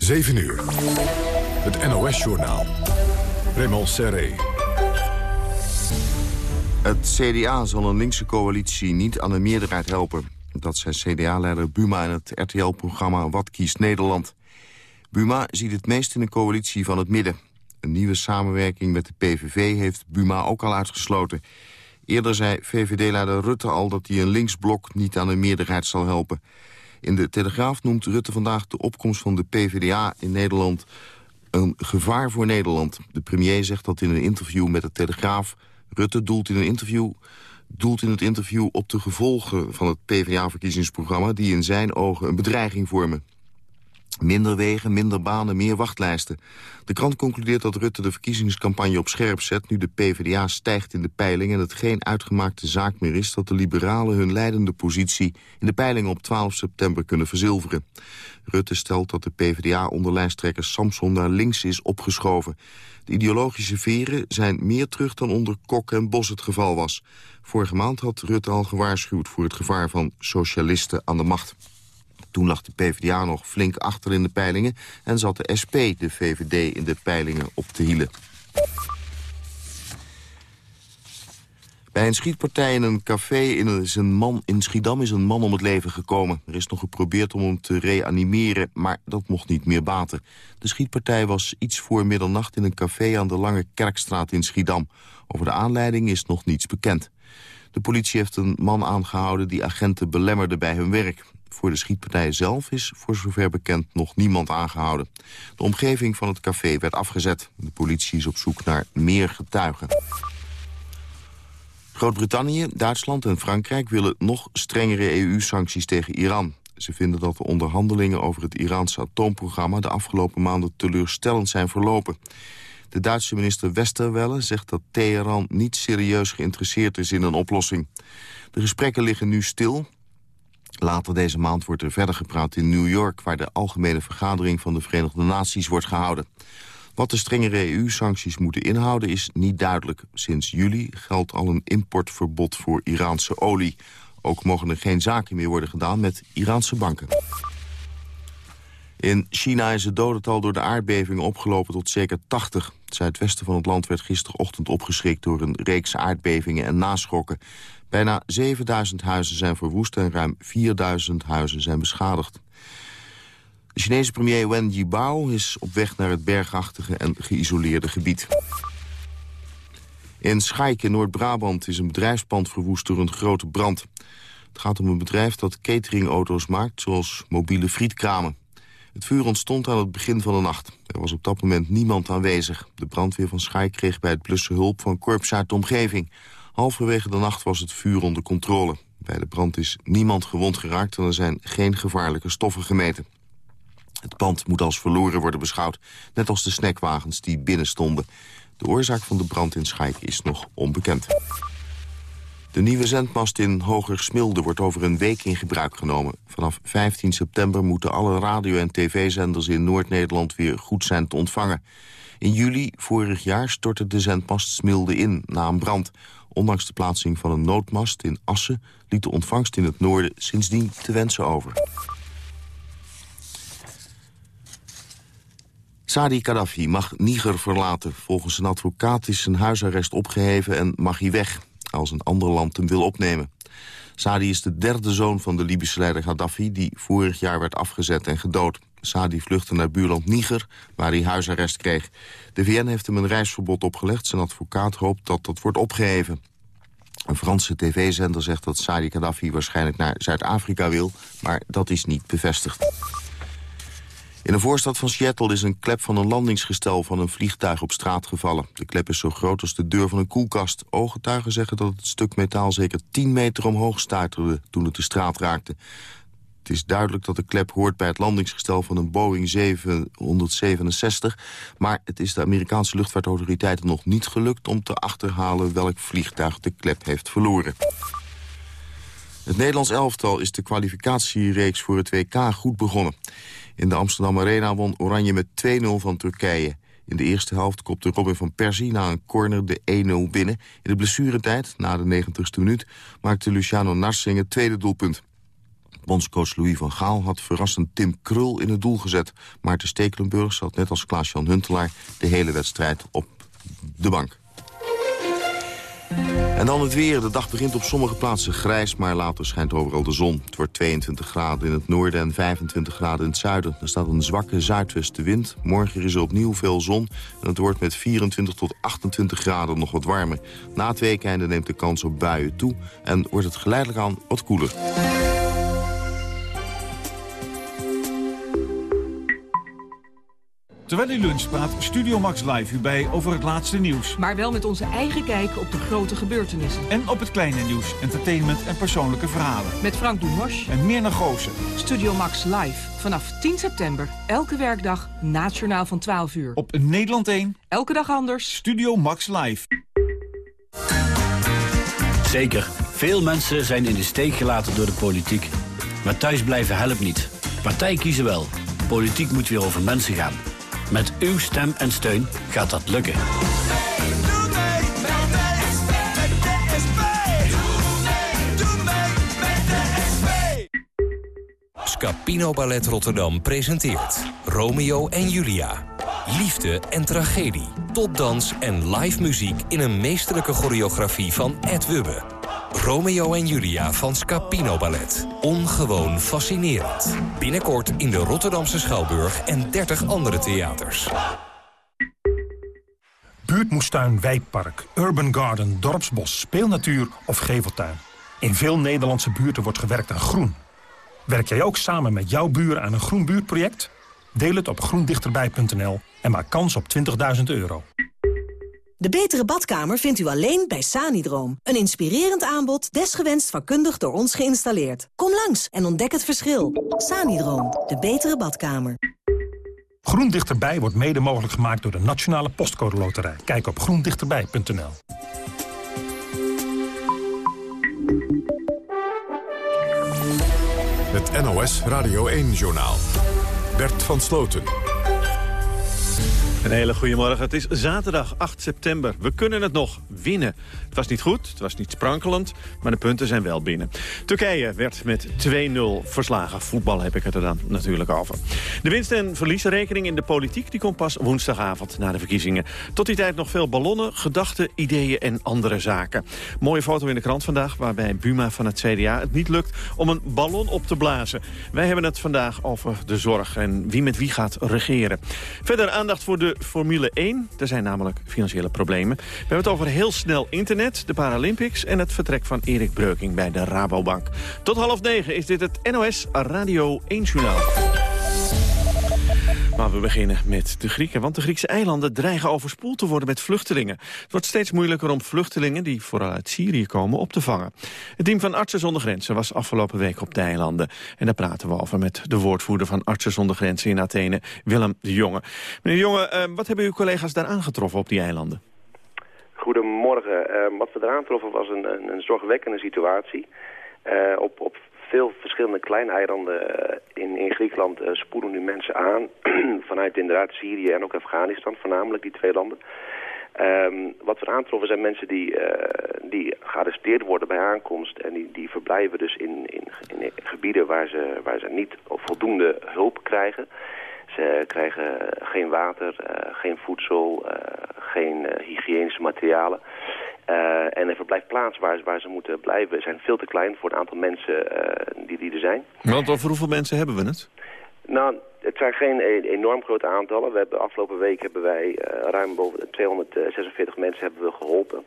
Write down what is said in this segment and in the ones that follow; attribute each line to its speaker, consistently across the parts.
Speaker 1: 7 uur. Het NOS-journaal. Raymond Serré.
Speaker 2: Het CDA zal een linkse coalitie niet aan de meerderheid helpen. Dat zei CDA-leider Buma in het RTL-programma Wat kiest Nederland. Buma ziet het meest in een coalitie van het midden. Een nieuwe samenwerking met de PVV heeft Buma ook al uitgesloten. Eerder zei VVD-leider Rutte al dat hij een linksblok niet aan de meerderheid zal helpen. In de Telegraaf noemt Rutte vandaag de opkomst van de PvdA in Nederland een gevaar voor Nederland. De premier zegt dat in een interview met de Telegraaf. Rutte doelt in, een interview, doelt in het interview op de gevolgen van het PvdA-verkiezingsprogramma... die in zijn ogen een bedreiging vormen. Minder wegen, minder banen, meer wachtlijsten. De krant concludeert dat Rutte de verkiezingscampagne op scherp zet... nu de PvdA stijgt in de peiling en het geen uitgemaakte zaak meer is... dat de liberalen hun leidende positie in de peiling op 12 september kunnen verzilveren. Rutte stelt dat de PvdA onder lijsttrekker Samson naar links is opgeschoven. De ideologische veren zijn meer terug dan onder Kok en Bos het geval was. Vorige maand had Rutte al gewaarschuwd voor het gevaar van socialisten aan de macht. Toen lag de PvdA nog flink achter in de peilingen... en zat de SP de VVD in de peilingen op te hielen. Bij een schietpartij in een café in, is een man, in Schiedam is een man om het leven gekomen. Er is nog geprobeerd om hem te reanimeren, maar dat mocht niet meer baten. De schietpartij was iets voor middernacht in een café aan de Lange Kerkstraat in Schiedam. Over de aanleiding is nog niets bekend. De politie heeft een man aangehouden die agenten belemmerde bij hun werk. Voor de schietpartij zelf is voor zover bekend nog niemand aangehouden. De omgeving van het café werd afgezet. De politie is op zoek naar meer getuigen. Groot-Brittannië, Duitsland en Frankrijk willen nog strengere EU-sancties tegen Iran. Ze vinden dat de onderhandelingen over het Iraanse atoomprogramma... de afgelopen maanden teleurstellend zijn verlopen. De Duitse minister Westerwelle zegt dat Teheran niet serieus geïnteresseerd is in een oplossing. De gesprekken liggen nu stil. Later deze maand wordt er verder gepraat in New York... waar de algemene vergadering van de Verenigde Naties wordt gehouden. Wat de strengere EU-sancties moeten inhouden is niet duidelijk. Sinds juli geldt al een importverbod voor Iraanse olie. Ook mogen er geen zaken meer worden gedaan met Iraanse banken. In China is het dodental door de aardbevingen opgelopen tot zeker 80. Het zuidwesten van het land werd gisterochtend opgeschrikt... door een reeks aardbevingen en naschokken. Bijna 7000 huizen zijn verwoest en ruim 4000 huizen zijn beschadigd. De Chinese premier Wen Jiabao is op weg naar het bergachtige en geïsoleerde gebied. In Schaik in Noord-Brabant is een bedrijfspand verwoest door een grote brand. Het gaat om een bedrijf dat cateringauto's maakt, zoals mobiele frietkramen. Het vuur ontstond aan het begin van de nacht. Er was op dat moment niemand aanwezig. De brandweer van Schaik kreeg bij het blussen hulp van korps uit de omgeving. Halverwege de nacht was het vuur onder controle. Bij de brand is niemand gewond geraakt en er zijn geen gevaarlijke stoffen gemeten. Het pand moet als verloren worden beschouwd, net als de snackwagens die binnen stonden. De oorzaak van de brand in Schaik is nog onbekend. De nieuwe zendmast in Hoger-Smilde wordt over een week in gebruik genomen. Vanaf 15 september moeten alle radio- en tv-zenders in Noord-Nederland weer goed zijn te ontvangen. In juli vorig jaar stortte de zendmast Smilde in na een brand. Ondanks de plaatsing van een noodmast in Assen... liet de ontvangst in het noorden sindsdien te wensen over. Sadi Gaddafi mag Niger verlaten. Volgens een advocaat is zijn huisarrest opgeheven en mag hij weg... als een ander land hem wil opnemen. Sadi is de derde zoon van de Libische leider Gaddafi... die vorig jaar werd afgezet en gedood. Sadi vluchtte naar buurland Niger, waar hij huisarrest kreeg. De VN heeft hem een reisverbod opgelegd. Zijn advocaat hoopt dat dat wordt opgeheven. Een Franse tv-zender zegt dat Sadi Gaddafi waarschijnlijk naar Zuid-Afrika wil... maar dat is niet bevestigd. In een voorstad van Seattle is een klep van een landingsgestel van een vliegtuig op straat gevallen. De klep is zo groot als de deur van een koelkast. Ooggetuigen zeggen dat het stuk metaal zeker 10 meter omhoog stuiterde toen het de straat raakte. Het is duidelijk dat de klep hoort bij het landingsgestel van een Boeing 767... maar het is de Amerikaanse luchtvaartautoriteiten nog niet gelukt... om te achterhalen welk vliegtuig de klep heeft verloren. Het Nederlands elftal is de kwalificatiereeks voor het WK goed begonnen. In de Amsterdam Arena won Oranje met 2-0 van Turkije. In de eerste helft kopte Robin van Persie na een corner de 1-0 binnen. In de blessuretijd, na de 90ste minuut, maakte Luciano Narsing het tweede doelpunt. Bondscoach Louis van Gaal had verrassend Tim Krul in het doel gezet. Maarten Stekelenburg zat net als Klaas-Jan Huntelaar de hele wedstrijd op de bank. En dan het weer. De dag begint op sommige plaatsen grijs, maar later schijnt overal de zon. Het wordt 22 graden in het noorden en 25 graden in het zuiden. Er staat een zwakke zuidwestenwind. Morgen is er opnieuw veel zon en het wordt met 24 tot 28 graden nog wat warmer. Na het weekende neemt de kans op buien toe en wordt het geleidelijk aan wat koeler.
Speaker 3: Terwijl u lunch praat Studio Max Live u bij over het laatste nieuws.
Speaker 4: Maar wel met onze eigen kijk op de grote gebeurtenissen.
Speaker 3: En op het kleine nieuws, entertainment en persoonlijke verhalen.
Speaker 4: Met Frank Dumos.
Speaker 3: En Mirna Goossen.
Speaker 4: Studio Max Live. Vanaf 10 september. Elke werkdag. Nationaal van 12 uur.
Speaker 3: Op Nederland 1.
Speaker 4: Elke dag anders.
Speaker 3: Studio Max Live.
Speaker 5: Zeker. Veel mensen zijn in de steek gelaten door de politiek. Maar thuisblijven helpt niet. Partij kiezen wel. Politiek moet weer over mensen gaan. Met uw stem en steun gaat dat lukken.
Speaker 6: Scapino Ballet Rotterdam presenteert Romeo en Julia. Liefde en tragedie, topdans en live muziek in een meesterlijke choreografie van Ed Wubbe. Romeo en Julia van Scapino Ballet. Ongewoon fascinerend. Binnenkort in de Rotterdamse Schouwburg en 30 andere theaters.
Speaker 7: Buurtmoestuin, wijkpark, urban garden, dorpsbos, speelnatuur of geveltuin. In veel Nederlandse buurten wordt gewerkt aan groen. Werk jij ook samen met jouw buren aan een groen buurtproject? Deel het op groendichterbij.nl en maak kans op 20.000 euro.
Speaker 8: De betere badkamer vindt u alleen bij Sanidroom. Een inspirerend aanbod, desgewenst vakkundig door ons geïnstalleerd. Kom langs en ontdek het verschil. Sanidroom, de betere badkamer.
Speaker 7: Groen Dichterbij wordt mede mogelijk gemaakt door de Nationale Postcode Loterij. Kijk op groendichterbij.nl.
Speaker 1: Het NOS Radio 1-journaal. Bert van Sloten.
Speaker 9: Een hele goede morgen. Het is zaterdag 8 september. We kunnen het nog winnen. Het was niet goed, het was niet sprankelend, maar de punten zijn wel binnen. Turkije werd met 2-0 verslagen. Voetbal heb ik het er dan natuurlijk over. De winst- en verliesrekening in de politiek die komt pas woensdagavond na de verkiezingen. Tot die tijd nog veel ballonnen, gedachten, ideeën en andere zaken. Mooie foto in de krant vandaag waarbij Buma van het CDA het niet lukt om een ballon op te blazen. Wij hebben het vandaag over de zorg en wie met wie gaat regeren. Verder aandacht voor de Formule 1. Er zijn namelijk financiële problemen. We hebben het over heel snel internet, de Paralympics... en het vertrek van Erik Breuking bij de Rabobank. Tot half negen is dit het NOS Radio 1 Journaal. Maar we beginnen met de Grieken, want de Griekse eilanden dreigen overspoeld te worden met vluchtelingen. Het wordt steeds moeilijker om vluchtelingen die vooral uit Syrië komen op te vangen. Het team van Artsen zonder Grenzen was afgelopen week op de eilanden. En daar praten we over met de woordvoerder van Artsen zonder Grenzen in Athene, Willem de Jonge. Meneer de Jonge, eh, wat hebben uw collega's daar aangetroffen op die eilanden?
Speaker 10: Goedemorgen. Uh, wat we eraan troffen was een, een, een zorgwekkende situatie. Uh, op, op veel verschillende kleine eh, in, in Griekenland uh, spoelen nu mensen aan. vanuit inderdaad Syrië en ook Afghanistan, voornamelijk die twee landen. Um, wat we aantroffen zijn mensen die, uh, die gearresteerd worden bij aankomst. En die, die verblijven dus in, in, in gebieden waar ze, waar ze niet voldoende hulp krijgen. Ze krijgen geen water, geen voedsel, geen hygiënische materialen. Uh, en de verblijfplaatsen waar, waar ze moeten blijven zijn veel te klein voor het aantal mensen uh, die, die er zijn.
Speaker 9: Want over hoeveel mensen hebben we het?
Speaker 10: Nou, het zijn geen e enorm grote aantallen. We hebben, afgelopen week hebben wij uh, ruim boven 246 mensen hebben we geholpen.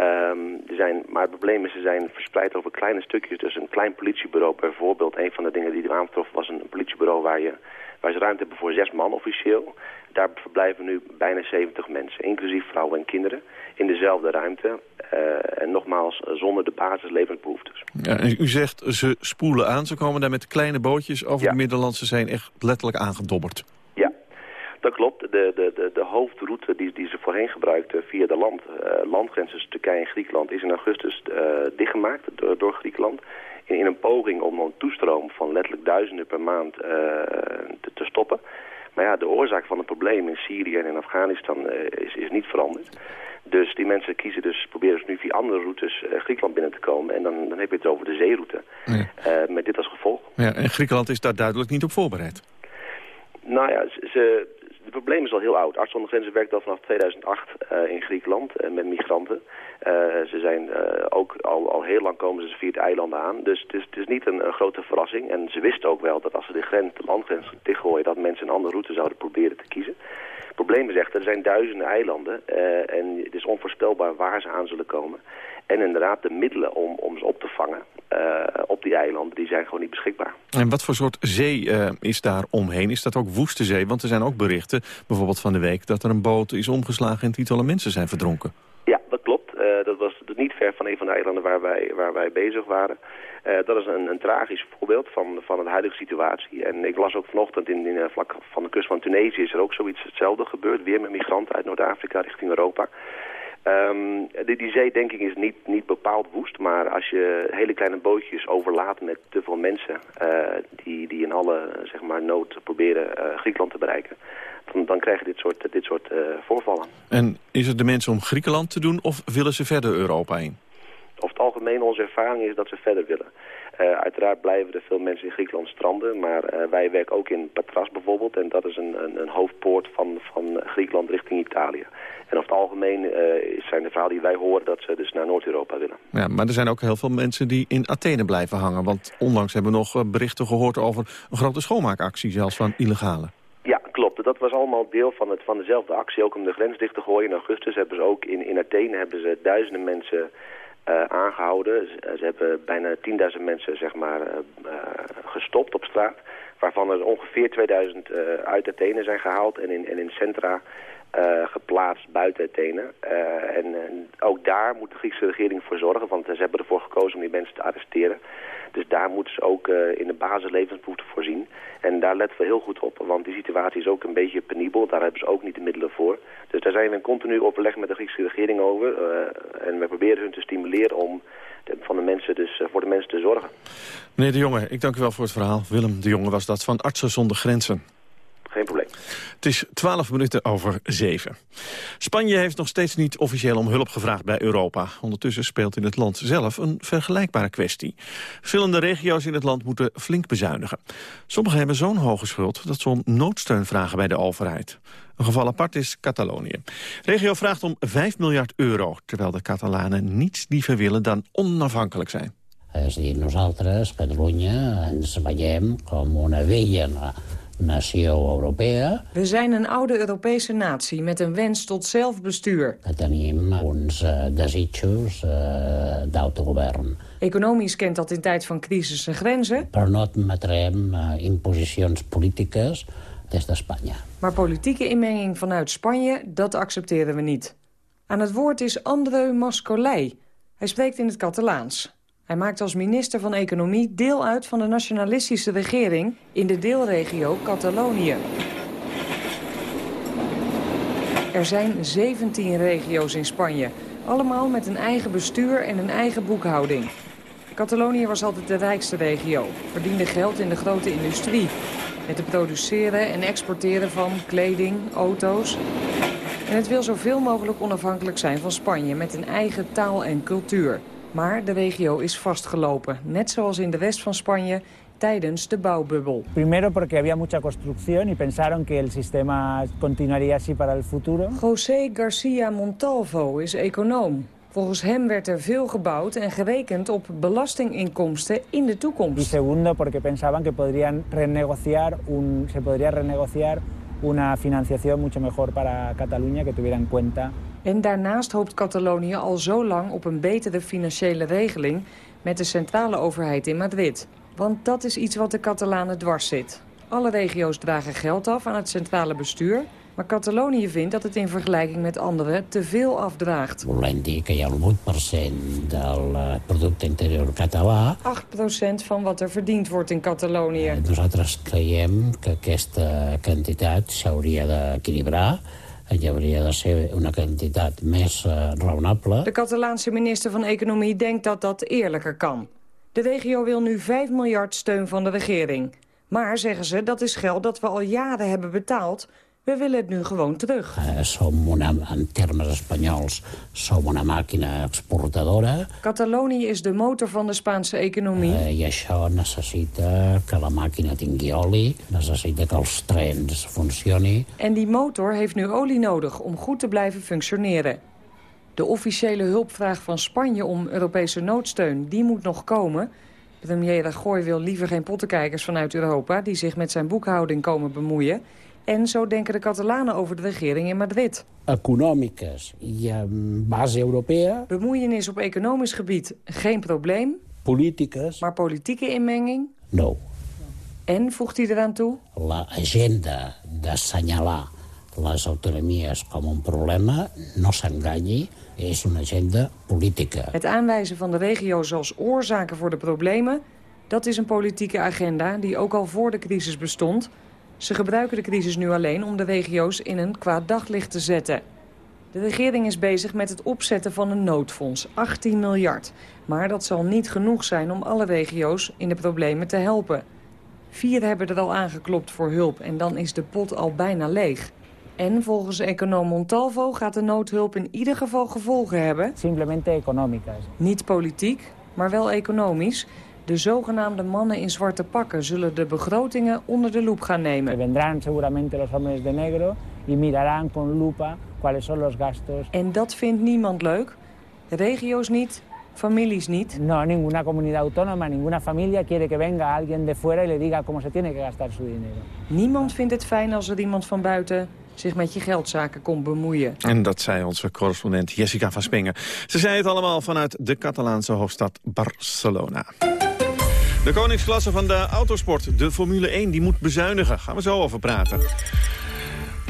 Speaker 10: Um, er zijn, maar het probleem is, ze zijn verspreid over kleine stukjes. Dus een klein politiebureau bijvoorbeeld. Een van de dingen die er aantrof was een politiebureau waar, je, waar ze ruimte hebben voor zes man officieel. Daar verblijven nu bijna 70 mensen, inclusief vrouwen en kinderen, in dezelfde ruimte. Uh, en nogmaals, zonder de basislevensbehoeftes.
Speaker 9: Ja, u zegt ze spoelen aan, ze komen daar met kleine bootjes over ja. de Middellandse Zee echt letterlijk aangedobberd.
Speaker 10: Ja, dat klopt. De, de, de, de hoofdroute die, die ze voorheen gebruikten via de land, uh, landgrenzen Turkije en Griekenland is in augustus uh, dichtgemaakt door, door Griekenland. In, in, een poging om een toestroom van letterlijk duizenden per maand te, te stoppen. Maar ja, de oorzaak van het probleem in Syrië en in Afghanistan is, is niet veranderd. Dus die mensen kiezen dus, proberen dus nu via andere routes Griekenland binnen te komen. En dan, dan heb je het over de zeeroute. Ja. met dit als gevolg.
Speaker 9: Ja, en Griekenland is daar duidelijk niet op voorbereid.
Speaker 10: Nou ja, ze, het probleem is al heel oud. Arts zonder Grenzen werkt al vanaf 2008 uh, in Griekenland met migranten. Uh, ze zijn ook al, al heel lang komen ze via het eilanden aan. Dus het is, het is niet een, grote verrassing. En ze wisten ook wel dat als ze de, grens, de landgrens dichtgooien... dat mensen een andere route zouden proberen te kiezen. Het probleem is echt, er zijn duizenden eilanden en het is onvoorspelbaar waar ze aan zullen komen. En inderdaad, de middelen om, om ze op te vangen uh, op die eilanden, die zijn gewoon niet beschikbaar.
Speaker 9: En wat voor soort zee uh, is daar omheen? Is dat ook woeste zee? Want er zijn ook berichten, bijvoorbeeld van de week, dat er een boot is omgeslagen en tientallen mensen zijn verdronken.
Speaker 10: Ja, dat klopt. dat was niet ver van een van de eilanden waar wij, waar wij bezig waren. Uh, dat is een, een, tragisch voorbeeld van, van de huidige situatie. En ik las ook vanochtend in, in vlak van de kust van Tunesië is er ook zoiets hetzelfde gebeurd. Weer met migranten uit Noord-Afrika richting Europa. Um, die, die zeedenking is niet, niet bepaald woest, maar als je hele kleine bootjes overlaat met te veel mensen uh, die, die in alle zeg maar, nood proberen uh, Griekenland te bereiken, dan, dan krijg je dit soort, dit soort uh, voorvallen.
Speaker 9: En is het de mensen om Griekenland te doen of willen ze verder Europa in?
Speaker 10: Over het algemeen onze ervaring is dat ze verder willen. Uh, uiteraard blijven er veel mensen in Griekenland stranden, maar uh, wij werken ook in Patras bijvoorbeeld. En dat is een, een, een hoofdpoort van, van Griekenland richting Italië. En over het algemeen uh, zijn de verhalen die wij horen dat ze dus naar Noord-Europa willen.
Speaker 9: Ja, maar er zijn ook heel veel mensen die in Athene blijven hangen. Want onlangs hebben we nog berichten gehoord over een grote schoonmaakactie, zelfs van illegale.
Speaker 10: Ja, klopt. Dat was allemaal deel van, het, van dezelfde actie. Ook om de grens dicht te gooien. In augustus hebben ze ook in, in Athene hebben ze duizenden mensen uh, aangehouden. Ze, hebben bijna 10.000 mensen zeg maar, uh, uh, gestopt op straat. Waarvan er ongeveer 2000 uit Athene zijn gehaald en in, en in centra geplaatst buiten Athene. En, en, ook daar moet de Griekse regering voor zorgen, want ze hebben ervoor gekozen om die mensen te arresteren. Dus daar moeten ze ook uh, in de basislevensbehoeften voorzien. En daar letten we heel goed op, want die situatie is ook een beetje penibel. Daar hebben ze ook niet de middelen voor. Dus daar zijn we in continu overleg met de Griekse regering over. Uh, en we proberen hun te stimuleren om van de mensen dus, uh, voor de mensen te zorgen.
Speaker 9: Meneer De Jonge, ik dank u wel voor het verhaal. Willem De Jonge was dat van Artsen zonder Grenzen.
Speaker 10: Geen probleem.
Speaker 9: Het is 12 minuten over 7. Spanje heeft nog steeds niet officieel om hulp gevraagd bij Europa. Ondertussen speelt in het land zelf een vergelijkbare kwestie. Verschillende regio's in het land moeten flink bezuinigen. Sommigen hebben zo'n hoge schuld dat ze om noodsteun vragen bij de overheid. Een geval apart is Catalonië. De regio vraagt om 5 miljard euro, terwijl de Catalanen niets liever willen dan onafhankelijk zijn.
Speaker 11: És a dir, nosaltres, Catalunya, ens veiem com una vella nació europea.
Speaker 12: We zijn een oude Europese natie met een wens tot zelfbestuur.
Speaker 11: Que tenim uns desitjos uh, d'autogovern.
Speaker 12: Economisch kent dat in tijd van crisis zijn grenzen.
Speaker 11: Però no admetrem uh, imposicions polítiques des d'Espanya.
Speaker 12: Maar politieke inmenging vanuit Spanje, dat accepteren we niet. Aan het woord is Andreu Mascolei. Hij spreekt in het Catalaans. Hij maakt als minister van Economie deel uit van de nationalistische regering in de deelregio Catalonië. Er zijn 17 regio's in Spanje, allemaal met een eigen bestuur en een eigen boekhouding. Catalonië was altijd de rijkste regio, verdiende geld in de grote industrie. Met het produceren en exporteren van kleding, auto's. En het wil zoveel mogelijk onafhankelijk zijn van Spanje met een eigen taal en cultuur. Maar de regio is vastgelopen, net zoals in de rest van Spanje tijdens de bouwbubbel.
Speaker 13: Primero porque había mucha construcción y pensaron que el sistema continuaría así para el futuro.
Speaker 12: José Garcia Montalvo is econoom. Volgens hem werd er veel gebouwd en gerekend op belastinginkomsten in de toekomst.
Speaker 13: Y segundo porque pensaban que podrían renegociar un, se podría renegociar una financiación mucho mejor para Cataluña que tuviera en cuenta
Speaker 12: en daarnaast hoopt Catalonië al zo lang op een betere financiële regeling met de centrale overheid in Madrid. Want dat is iets wat de Catalanen dwars zit. Alle regio's dragen geld af aan het centrale bestuur... maar Catalonië vindt dat het in vergelijking met anderen te veel afdraagt.
Speaker 11: Volem dir que hi ha 8% del eh, producte interior català.
Speaker 12: 8% van wat er verdiend wordt in Catalonië.
Speaker 11: Nosaltres creiem que aquesta quantitat s'hauria d'equilibrar hauria de ser una quantitat més raonable.
Speaker 12: De Catalaanse minister van Economie denkt dat dat eerlijker kan. De regio wil nu 5 miljard steun van de regering. Maar, zeggen ze, dat is geld dat we al jaren hebben betaald... We willen het nu gewoon terug.
Speaker 11: Uh, som una, en termes espanyols, som una exportadora.
Speaker 12: Catalonië is de motor van de Spaanse economie.
Speaker 11: Uh, I això necessita que la màquina tingui oli, necessita que els trens funcioni.
Speaker 12: En die motor heeft nu olie nodig om goed te blijven functioneren. De officiële hulpvraag van Spanje om Europese noodsteun, die moet nog komen. Premier Rajoy wil liever geen pottenkijkers vanuit Europa... die zich met zijn boekhouding komen bemoeien. En zo denken de Catalanen over de regering in Madrid.
Speaker 11: Econòmiques i en base europea.
Speaker 12: Bemoeienis op economisch gebied, geen probleem.
Speaker 11: Polítiques.
Speaker 12: Maar politieke inmenging?
Speaker 11: No.
Speaker 12: En, voegt hij eraan toe?
Speaker 11: La agenda d'assenyalar les autonomies com un problema, no s'enganyi, is een agenda política.
Speaker 12: Het aanwijzen van de regio's als oorzaken voor de problemen... dat is een politieke agenda die ook al voor de crisis bestond. Ze gebruiken de crisis nu alleen om de regio's in een kwaad daglicht te zetten. De regering is bezig met het opzetten van een noodfonds, 18 miljard. Maar dat zal niet genoeg zijn om alle regio's in de problemen te helpen. Vier hebben er al aangeklopt voor hulp en dan is de pot al bijna leeg. En volgens econoom Montalvo gaat de noodhulp in ieder geval gevolgen hebben.
Speaker 13: Simplemente económicas.
Speaker 12: Niet politiek, maar wel economisch. De zogenaamde mannen in zwarte pakken zullen de begrotingen onder de loep gaan nemen.
Speaker 13: Vendrán seguramente los hombres de negro y mirarán con lupa cuáles son los gastos.
Speaker 12: En dat vindt niemand leuk. Regio's niet, families niet.
Speaker 13: No, ninguna comunidad autónoma, ninguna familia quiere que venga alguien de fuera y le diga cómo se tiene que gastar su dinero.
Speaker 12: Niemand vindt het fijn als er iemand van buiten zich met je geldzaken komt bemoeien.
Speaker 9: En dat zei onze correspondent Jessica van Spengen. Ze zei het allemaal vanuit de Catalaanse hoofdstad Barcelona. De koningsklasse van de autosport, de Formule 1, die moet bezuinigen. Gaan we zo over praten.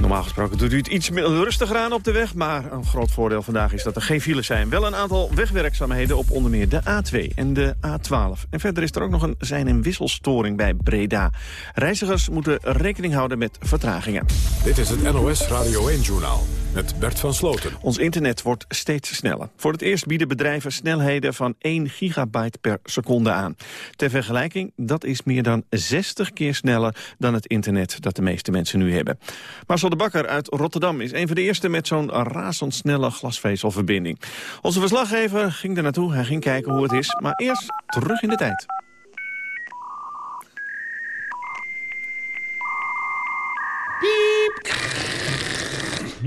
Speaker 9: Normaal gesproken doet u het iets rustiger aan op de weg... maar een groot voordeel vandaag is dat er geen files zijn. Wel een aantal wegwerkzaamheden op onder meer de A2 en de A12. En verder is er ook nog een zijn- en wisselstoring bij Breda. Reizigers moeten rekening houden met vertragingen.
Speaker 1: Dit is het NOS Radio 1-journaal met Bert van Sloten.
Speaker 9: Ons internet wordt steeds sneller. Voor het eerst bieden bedrijven snelheden van 1 gigabyte per seconde aan. Ter vergelijking, dat is meer dan 60 keer sneller dan het internet dat de meeste mensen nu hebben. Marcel de Bakker uit Rotterdam is een van de eerste met zo'n razendsnelle glasvezelverbinding. Onze verslaggever ging er naartoe, hij ging kijken hoe het is, maar eerst terug in de tijd.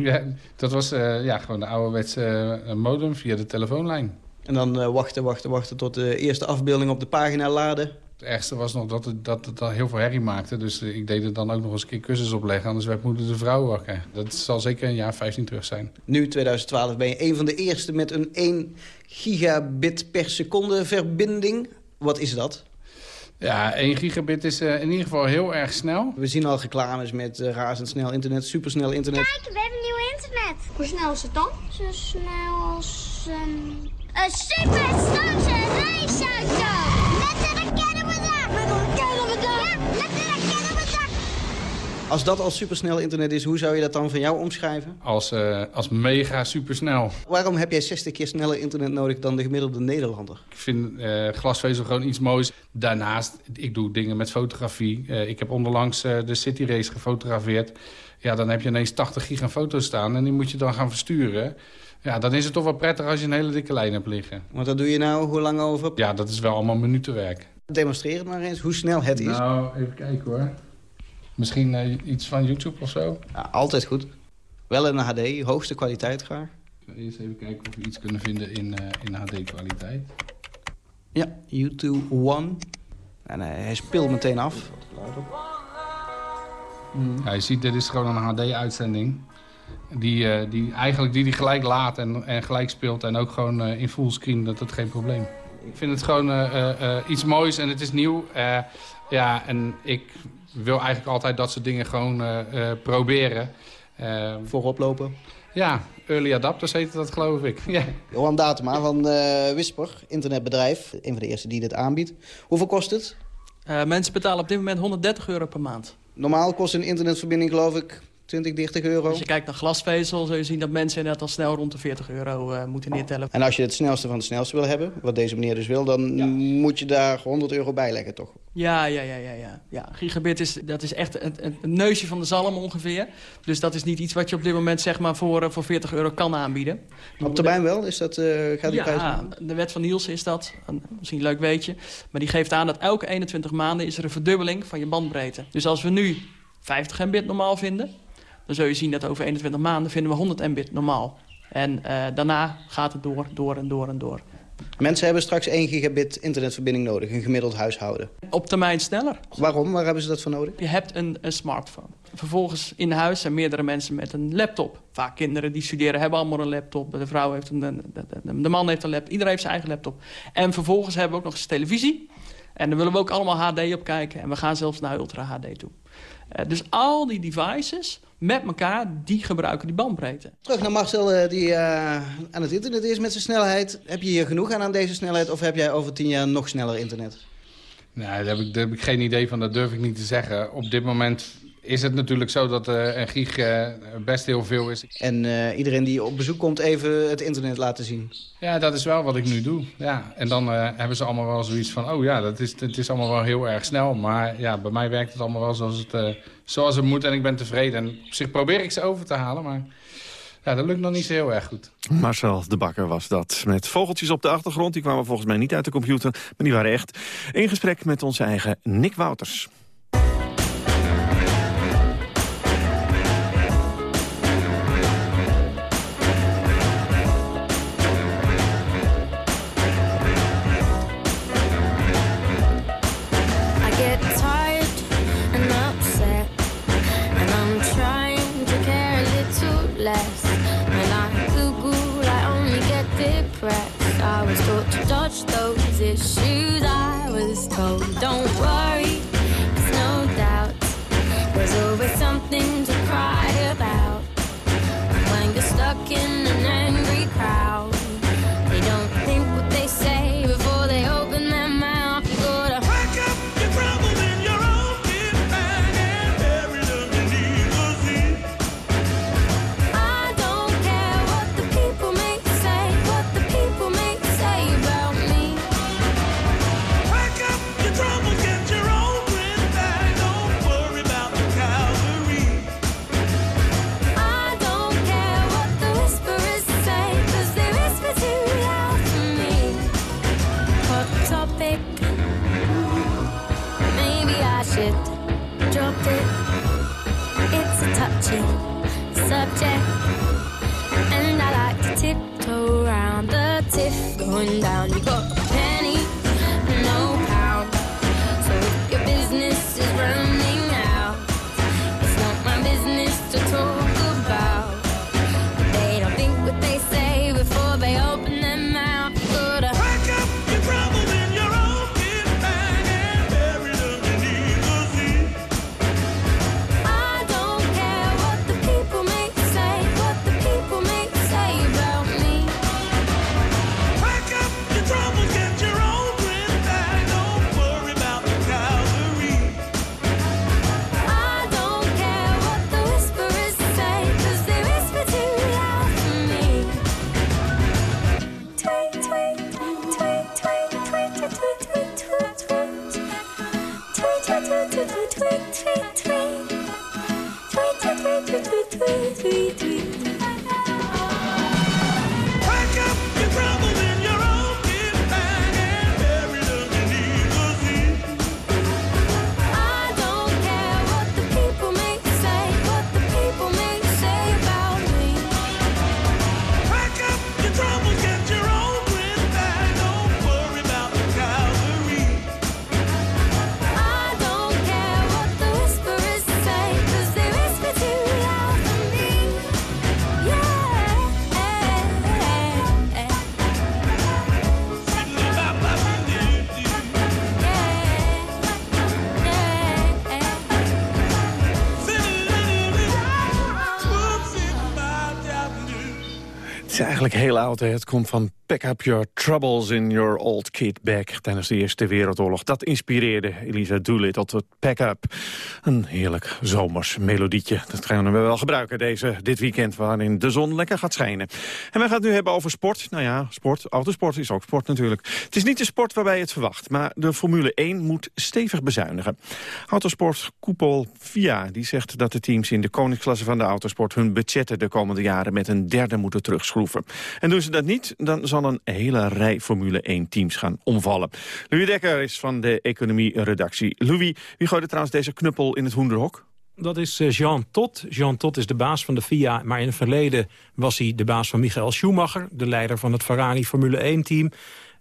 Speaker 14: Ja, dat was uh, ja, gewoon de ouderwetse uh, modem via de telefoonlijn.
Speaker 15: En dan uh, wachten, wachten, wachten tot de eerste afbeelding op de pagina laden.
Speaker 14: Het ergste was nog dat het, dat het al heel veel herrie maakte. Dus ik deed er dan ook nog eens een keer kussens opleggen. Anders werd moeder de vrouw wakker. Dat zal zeker een jaar 15 terug zijn.
Speaker 15: Nu, 2012, ben je een van de eerste met een 1 gigabit per seconde verbinding. Wat is dat?
Speaker 14: Ja, 1 gigabit is uh, in ieder geval heel erg snel.
Speaker 15: We zien al reclames met uh, razendsnel internet, supersnel internet.
Speaker 16: Kijk, we hebben nieuw internet. Hoe snel is het dan? Zo snel als een... Een supersnelste reisauto! Met een raket op! Met een
Speaker 15: Als dat al supersnel internet is, hoe zou je dat dan van jou omschrijven?
Speaker 14: Als, uh, als mega supersnel.
Speaker 15: Waarom heb jij 60 keer sneller internet nodig dan de gemiddelde Nederlander?
Speaker 14: Ik vind uh, glasvezel gewoon iets moois. Daarnaast, ik doe dingen met fotografie. Uh, ik heb onderlangs de City Race gefotografeerd. Ja, dan heb je ineens 80 gig aan foto's staan en die moet je dan gaan versturen. Ja, dan is het toch wel prettig als je een hele dikke lijn hebt liggen.
Speaker 15: Want dat doe je nou hoe lang over?
Speaker 14: Ja, dat is wel allemaal minutenwerk.
Speaker 15: Demonstreer het maar eens, hoe snel het is.
Speaker 14: Nou, even kijken hoor. Misschien uh, iets van YouTube of zo?
Speaker 15: Ja, altijd goed. Wel in HD, hoogste kwaliteit graag.
Speaker 14: Eerst even kijken of we iets kunnen vinden in, uh, in HD-kwaliteit.
Speaker 15: Ja, YouTube One. En uh, hij speelt meteen af.
Speaker 14: Mm. Ja, je ziet, dit is gewoon een HD-uitzending. Die, uh, die eigenlijk die, die gelijk laat en, en gelijk speelt en ook gewoon uh, in fullscreen, dat is geen probleem. Ik vind het gewoon uh, iets moois en het is nieuw. ja, en ik wil eigenlijk altijd dat soort dingen gewoon proberen.
Speaker 15: Voorop lopen?
Speaker 14: Ja, early adapters heet dat geloof ik. yeah.
Speaker 15: Johan Datema van Whisper, internetbedrijf. Een van de eerste die dit aanbiedt. Hoeveel kost het?
Speaker 17: mensen betalen op dit moment 130 euro per maand.
Speaker 15: Normaal kost een internetverbinding geloof ik 20, 30 euro.
Speaker 17: Als je kijkt naar glasvezel, zul je zien dat mensen net al snel rond de 40 euro uh, moeten neertellen.
Speaker 15: En als je het snelste van het snelste wil hebben, wat deze meneer dus wil... dan ja. moet je daar 100 euro bij leggen, toch?
Speaker 17: Ja, ja, ja, ja. ja. ja. Gigabit is, dat is echt een, een, neusje van de zalm ongeveer. Dus dat is niet iets wat je op dit moment zeg maar, voor, voor 40 euro kan aanbieden.
Speaker 15: Op termijn wel? Is dat, uh, gaat die
Speaker 17: ja, prijs de wet van Nielsen is dat. Misschien een leuk weetje. Maar die geeft aan dat elke 21 maanden is er een verdubbeling van je bandbreedte. Dus als we nu 50 mbit normaal vinden dan zul je zien dat over 21 maanden vinden we 100 mbit normaal. En uh, daarna gaat het door, door en door en door.
Speaker 15: Mensen hebben straks 1 gigabit internetverbinding nodig, een gemiddeld huishouden.
Speaker 17: Op termijn sneller.
Speaker 15: Waarom? Waar hebben ze dat voor nodig?
Speaker 17: Je hebt een, een smartphone. Vervolgens in huis zijn meerdere mensen met een laptop. Vaak kinderen die studeren hebben allemaal een laptop. De vrouw heeft een, de, de, de man heeft een laptop. Iedereen heeft zijn eigen laptop. En vervolgens hebben we ook nog eens televisie. En daar willen we ook allemaal HD op kijken. En we gaan zelfs naar Ultra HD toe. Uh, dus al die devices met elkaar, die gebruiken die bandbreedte.
Speaker 15: Terug naar Marcel, uh, die uh, aan het internet is met zijn snelheid. Heb je hier genoeg aan aan deze snelheid of heb jij over tien jaar nog sneller internet?
Speaker 14: Nee, daar heb, ik, daar heb ik geen idee van, dat durf ik niet te zeggen. Op dit moment is het natuurlijk zo dat uh, een gig uh, best heel veel is.
Speaker 15: En uh, iedereen die op bezoek komt even het internet laten zien?
Speaker 14: Ja, dat is wel wat ik nu doe. Ja. En dan hebben ze allemaal wel zoiets van... oh ja, dat is, het is allemaal wel heel erg snel. Maar ja, bij mij werkt het allemaal wel zoals het, zoals het moet en ik ben tevreden. En op zich probeer ik ze over te halen, maar... Ja, dat lukt nog niet zo heel erg goed.
Speaker 9: Marcel de Bakker was dat. Met vogeltjes op de achtergrond. Die kwamen volgens mij niet uit de computer, maar die waren echt. In gesprek met onze eigen Nick Wouters.
Speaker 18: Touchy subject. And I like to tiptoe around the tiff going down. You got a penny,
Speaker 9: heel oud. Het komt van Pack Up Your Troubles in Your Old Kid Bag... tijdens de Eerste Wereldoorlog. Dat inspireerde Elisa Doolittle tot Pack Up. Een heerlijk zomers melodietje. Dat gaan we wel gebruiken deze, dit weekend... waarin de zon lekker gaat schijnen. En we gaan het nu hebben over sport. Nou ja, sport, autosport is ook sport natuurlijk. Het is niet de sport waarbij je het verwacht... maar de Formule 1 moet stevig bezuinigen. Autosport Koepel VIA die zegt dat de teams in de koningsklasse van de autosport... hun budgetten de komende jaren met een derde moeten terugschroeven. En doen ze dat niet, dan zal een hele rij Formule 1-teams gaan omvallen. Louis Dekker is van de economie-redactie. Louis, wie gooide trouwens deze knuppel in het hoenderhok?
Speaker 19: Dat is eh, Jean Todt. Jean Todt is de baas van de FIA, maar in het verleden was hij de baas van Michael Schumacher, de leider van het Ferrari Formule 1-team.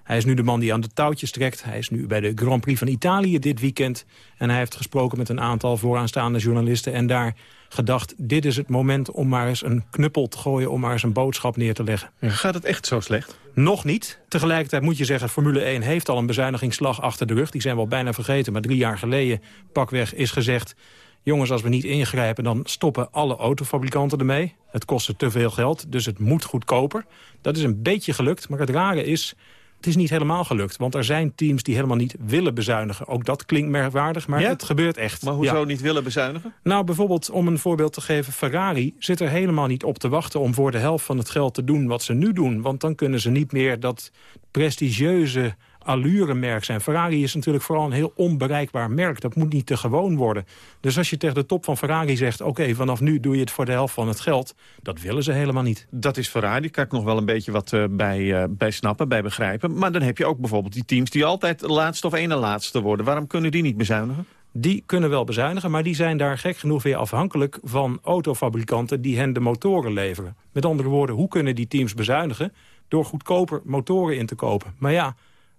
Speaker 19: Hij is nu de man die aan de touwtjes trekt. Hij is nu bij de Grand Prix van Italië dit weekend. En hij heeft gesproken met een aantal vooraanstaande journalisten... en daar gedacht, dit is het moment om maar eens een knuppel te gooien... om maar eens een boodschap neer te leggen.
Speaker 9: Gaat het echt zo slecht?
Speaker 19: Nog niet. Tegelijkertijd moet je zeggen, Formule 1 heeft al een bezuinigingsslag achter de rug. Die zijn we al bijna vergeten, maar drie jaar geleden pakweg is gezegd... jongens, als we niet ingrijpen, dan stoppen alle autofabrikanten ermee. Het kostte te veel geld, dus het moet goedkoper. Dat is een beetje gelukt, maar het rare is... Het is niet helemaal gelukt, want er zijn teams die helemaal niet willen bezuinigen. Ook dat klinkt merkwaardig, maar
Speaker 9: Ja?
Speaker 19: het gebeurt echt.
Speaker 9: Maar hoezo
Speaker 19: Ja.
Speaker 9: niet willen bezuinigen?
Speaker 19: Nou, bijvoorbeeld om een voorbeeld te geven... Ferrari zit er helemaal niet op te wachten om voor de helft van het geld te doen wat ze nu doen. Want dan kunnen ze niet meer dat prestigieuze allure-merk zijn. Ferrari is natuurlijk vooral een heel onbereikbaar merk. Dat moet niet te gewoon worden. Dus als je tegen de top van Ferrari zegt... oké, vanaf nu doe je het voor de helft van het geld... dat willen ze helemaal niet.
Speaker 9: Dat is Ferrari, kan ik nog wel een beetje wat eh, bij, eh, bij snappen, bij begrijpen. Maar dan heb je ook bijvoorbeeld die teams die altijd laatste of ene laatste worden. Waarom kunnen die niet bezuinigen?
Speaker 19: Die kunnen wel bezuinigen, maar die zijn daar gek genoeg weer afhankelijk van autofabrikanten die hen de motoren leveren. Met andere woorden, hoe kunnen die teams bezuinigen? Door goedkoper motoren in te kopen. Maar ja,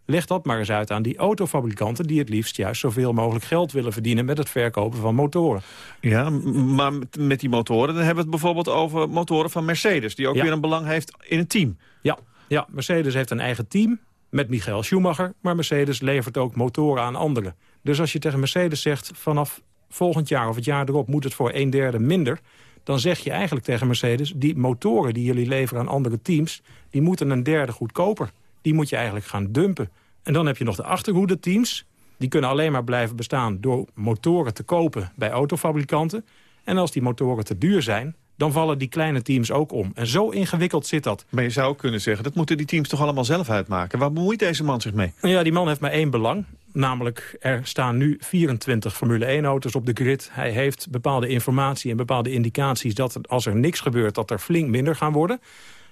Speaker 19: leg dat maar eens uit aan die autofabrikanten die het liefst juist zoveel mogelijk geld willen verdienen met het verkopen van motoren.
Speaker 9: Ja, maar met- met die motoren, dan hebben we het bijvoorbeeld over motoren van Mercedes... die ook
Speaker 19: Ja.
Speaker 9: weer een belang heeft in het team.
Speaker 19: Ja, ja, Mercedes heeft een eigen team met Michael Schumacher... maar Mercedes levert ook motoren aan anderen. Dus als je tegen Mercedes zegt... vanaf volgend jaar of het jaar erop moet het voor een derde minder... dan zeg je eigenlijk tegen Mercedes... die motoren die jullie leveren aan andere teams... die moeten een derde goedkoper. Die moet je eigenlijk gaan dumpen. En dan heb je nog de achterhoede teams. Die kunnen alleen maar blijven bestaan door motoren te kopen bij autofabrikanten. En als die motoren te duur zijn, dan vallen die kleine teams ook om. En zo ingewikkeld zit dat.
Speaker 9: Maar je zou ook kunnen zeggen, dat moeten die teams toch allemaal zelf uitmaken. Waar bemoeit deze man zich mee?
Speaker 19: Ja, die man heeft maar één belang. Namelijk, er staan nu 24 Formule 1-auto's op de grid. Hij heeft bepaalde informatie en bepaalde indicaties... dat als er niks gebeurt, dat er flink minder gaan worden.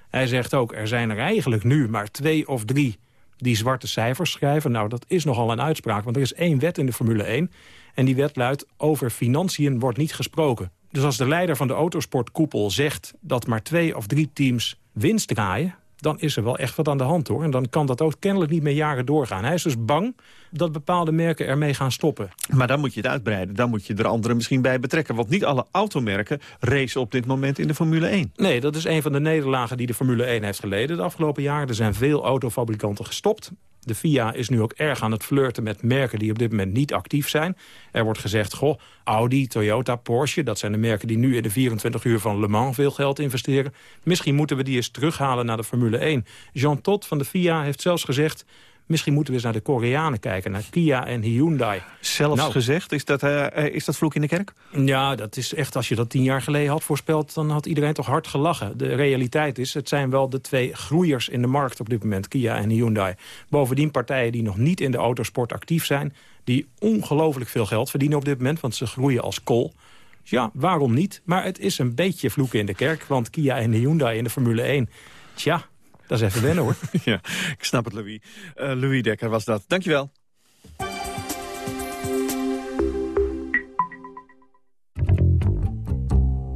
Speaker 19: Hij zegt ook, er zijn er eigenlijk nu maar twee of drie... die zwarte cijfers schrijven. Nou, dat is nogal een uitspraak, want er is één wet in de Formule 1... en die wet luidt, over financiën wordt niet gesproken. Dus als de leider van de autosportkoepel zegt... dat maar twee of drie teams winst draaien dan is er wel echt wat aan de hand hoor. En dan kan dat ook kennelijk niet meer jaren doorgaan. Hij is dus bang dat bepaalde merken ermee gaan stoppen.
Speaker 9: Maar dan moet je het uitbreiden. Dan moet je er anderen misschien bij betrekken. Want niet alle automerken racen op dit moment in de Formule 1.
Speaker 19: Nee, dat is een van de nederlagen die de Formule 1 heeft geleden de afgelopen jaren. Er zijn veel autofabrikanten gestopt. De FIA is nu ook erg aan het flirten met merken die op dit moment niet actief zijn. Er wordt gezegd, goh, Audi, Toyota, Porsche... dat zijn de merken die nu in de 24 uur van Le Mans veel geld investeren. Misschien moeten we die eens terughalen naar de Formule 1. Jean Todt van de FIA heeft zelfs gezegd... misschien moeten we eens naar de Koreanen kijken, naar Kia en Hyundai.
Speaker 9: Zelfs
Speaker 19: Nou,
Speaker 9: gezegd, is dat, eh, is dat vloek in de kerk?
Speaker 19: Ja, dat is echt, als je dat tien jaar geleden had voorspeld... dan had iedereen toch hard gelachen. De realiteit is, het zijn wel de twee groeiers in de markt op dit moment... Kia en Hyundai. Bovendien partijen die nog niet in de autosport actief zijn... die ongelooflijk veel geld verdienen op dit moment... want ze groeien als kool. Dus ja, waarom niet? Maar het is een beetje vloeken in de kerk... want Kia en Hyundai in de Formule 1... tja, dat is even wennen hoor.
Speaker 9: ja, ik snap het, Louis. Eh, Louis Dekker was dat. Dankjewel.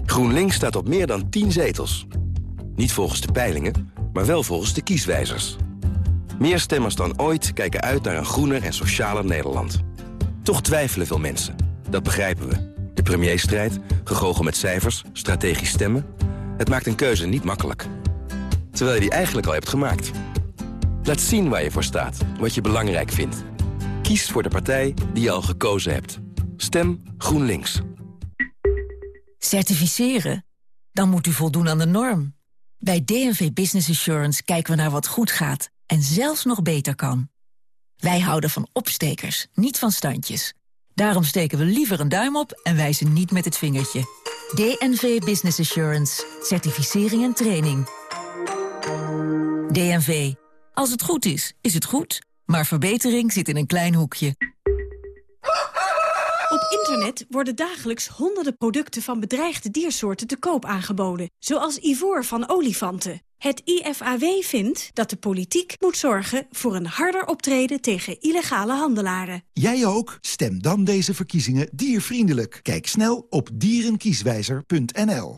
Speaker 20: GroenLinks staat op meer dan 10 zetels. Niet volgens de peilingen, maar wel volgens de kieswijzers. Meer stemmers dan ooit kijken uit naar een groener en socialer Nederland. Toch twijfelen veel mensen. Dat begrijpen we. De premierstrijd, gegogel met cijfers, strategisch stemmen... het maakt een keuze niet makkelijk. Terwijl je die eigenlijk al hebt gemaakt. Laat zien waar je voor staat, wat je belangrijk vindt. Kies voor de partij die je al gekozen hebt. Stem GroenLinks.
Speaker 21: Certificeren? Dan moet u voldoen aan de norm.
Speaker 22: Bij DNV Business Assurance kijken we naar wat goed gaat en zelfs nog beter kan. Wij houden van opstekers, niet van standjes. Daarom steken we liever een duim op en wijzen niet met het vingertje. DNV Business Assurance. Certificering en training. DNV. Als het goed is, is het goed. Maar verbetering zit in een klein hoekje.
Speaker 21: Op internet worden dagelijks honderden producten van bedreigde diersoorten te koop aangeboden. Zoals ivoor van olifanten. Het IFAW vindt dat de politiek moet zorgen voor een harder optreden tegen illegale handelaren.
Speaker 23: Jij ook? Stem dan deze verkiezingen diervriendelijk. Kijk snel op dierenkieswijzer.nl.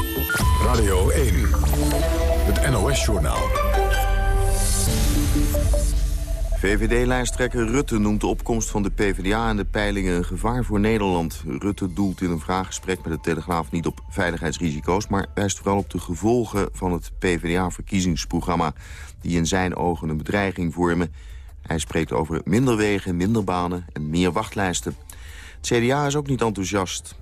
Speaker 1: Radio 1. Het NOS-journaal.
Speaker 2: VVD-lijsttrekker Rutte noemt de opkomst van de PvdA en de peilingen een gevaar voor Nederland. Rutte doelt in een vraaggesprek met de Telegraaf niet op veiligheidsrisico's... maar wijst vooral op de gevolgen van het PvdA-verkiezingsprogramma... die in zijn ogen een bedreiging vormen. Hij spreekt over minder wegen, minder banen en meer wachtlijsten. Het CDA is ook niet enthousiast.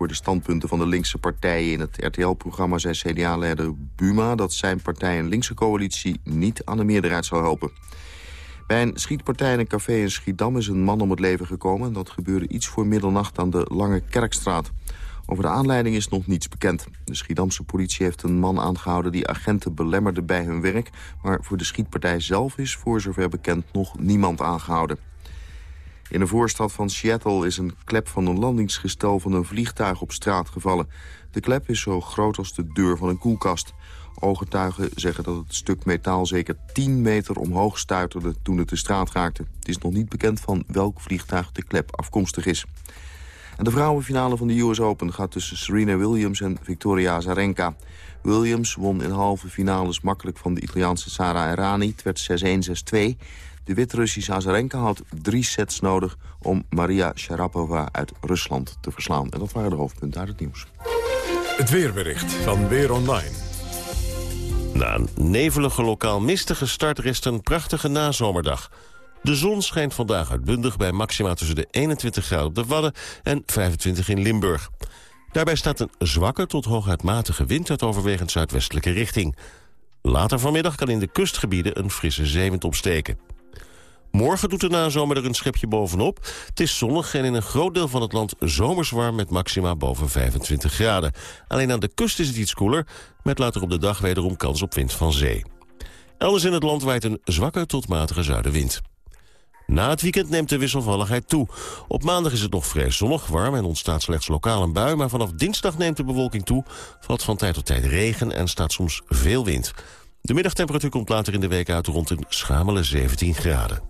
Speaker 2: Voor de standpunten van de linkse partijen in het RTL-programma... zei CDA-leider Buma dat zijn partij een linkse coalitie niet aan de meerderheid zal helpen. Bij een schietpartij in een café in Schiedam is een man om het leven gekomen. Dat gebeurde iets voor middernacht aan de Lange Kerkstraat. Over de aanleiding is nog niets bekend. De Schiedamse politie heeft een man aangehouden die agenten belemmerde bij hun werk. Maar voor de schietpartij zelf is voor zover bekend nog niemand aangehouden. In de voorstad van Seattle is een klep van een landingsgestel van een vliegtuig op straat gevallen. De klep is zo groot als de deur van een koelkast. Ooggetuigen zeggen dat het stuk metaal zeker 10 meter omhoog stuiterde toen het de straat raakte. Het is nog niet bekend van welk vliegtuig de klep afkomstig is. De vrouwenfinale van de US Open gaat tussen Serena Williams en Victoria Azarenka. Williams won in halve finales makkelijk van de Italiaanse Sara Errani. Het werd 6-1, 6-2. De Wit-Russische Azarenka had drie sets nodig om Maria Sharapova uit Rusland te verslaan. En dat waren de hoofdpunten uit het nieuws.
Speaker 1: Het weerbericht van Weer Online.
Speaker 24: Na een nevelige lokaal mistige start rest een prachtige nazomerdag. De zon schijnt vandaag uitbundig bij maxima tussen de 21 graden op de Wadden en 25 in Limburg. Daarbij staat een zwakke tot hooguit matige wind uit overwegend zuidwestelijke richting. Later vanmiddag kan in de kustgebieden een frisse zeewind opsteken. Morgen doet de nazomer er een schepje bovenop. Het is zonnig en in een groot deel van het land zomers warm met maxima boven 25 graden. Alleen aan de kust is het iets koeler, met later op de dag wederom kans op wind van zee. Elders in het land waait een zwakke tot matige zuidenwind. Na het weekend neemt de wisselvalligheid toe. Op maandag is het nog vrij zonnig, warm en ontstaat slechts lokaal een bui... maar vanaf dinsdag neemt de bewolking toe, valt van tijd tot tijd regen... en staat soms veel wind. De middagtemperatuur komt later in de week uit rond een schamele 17 graden.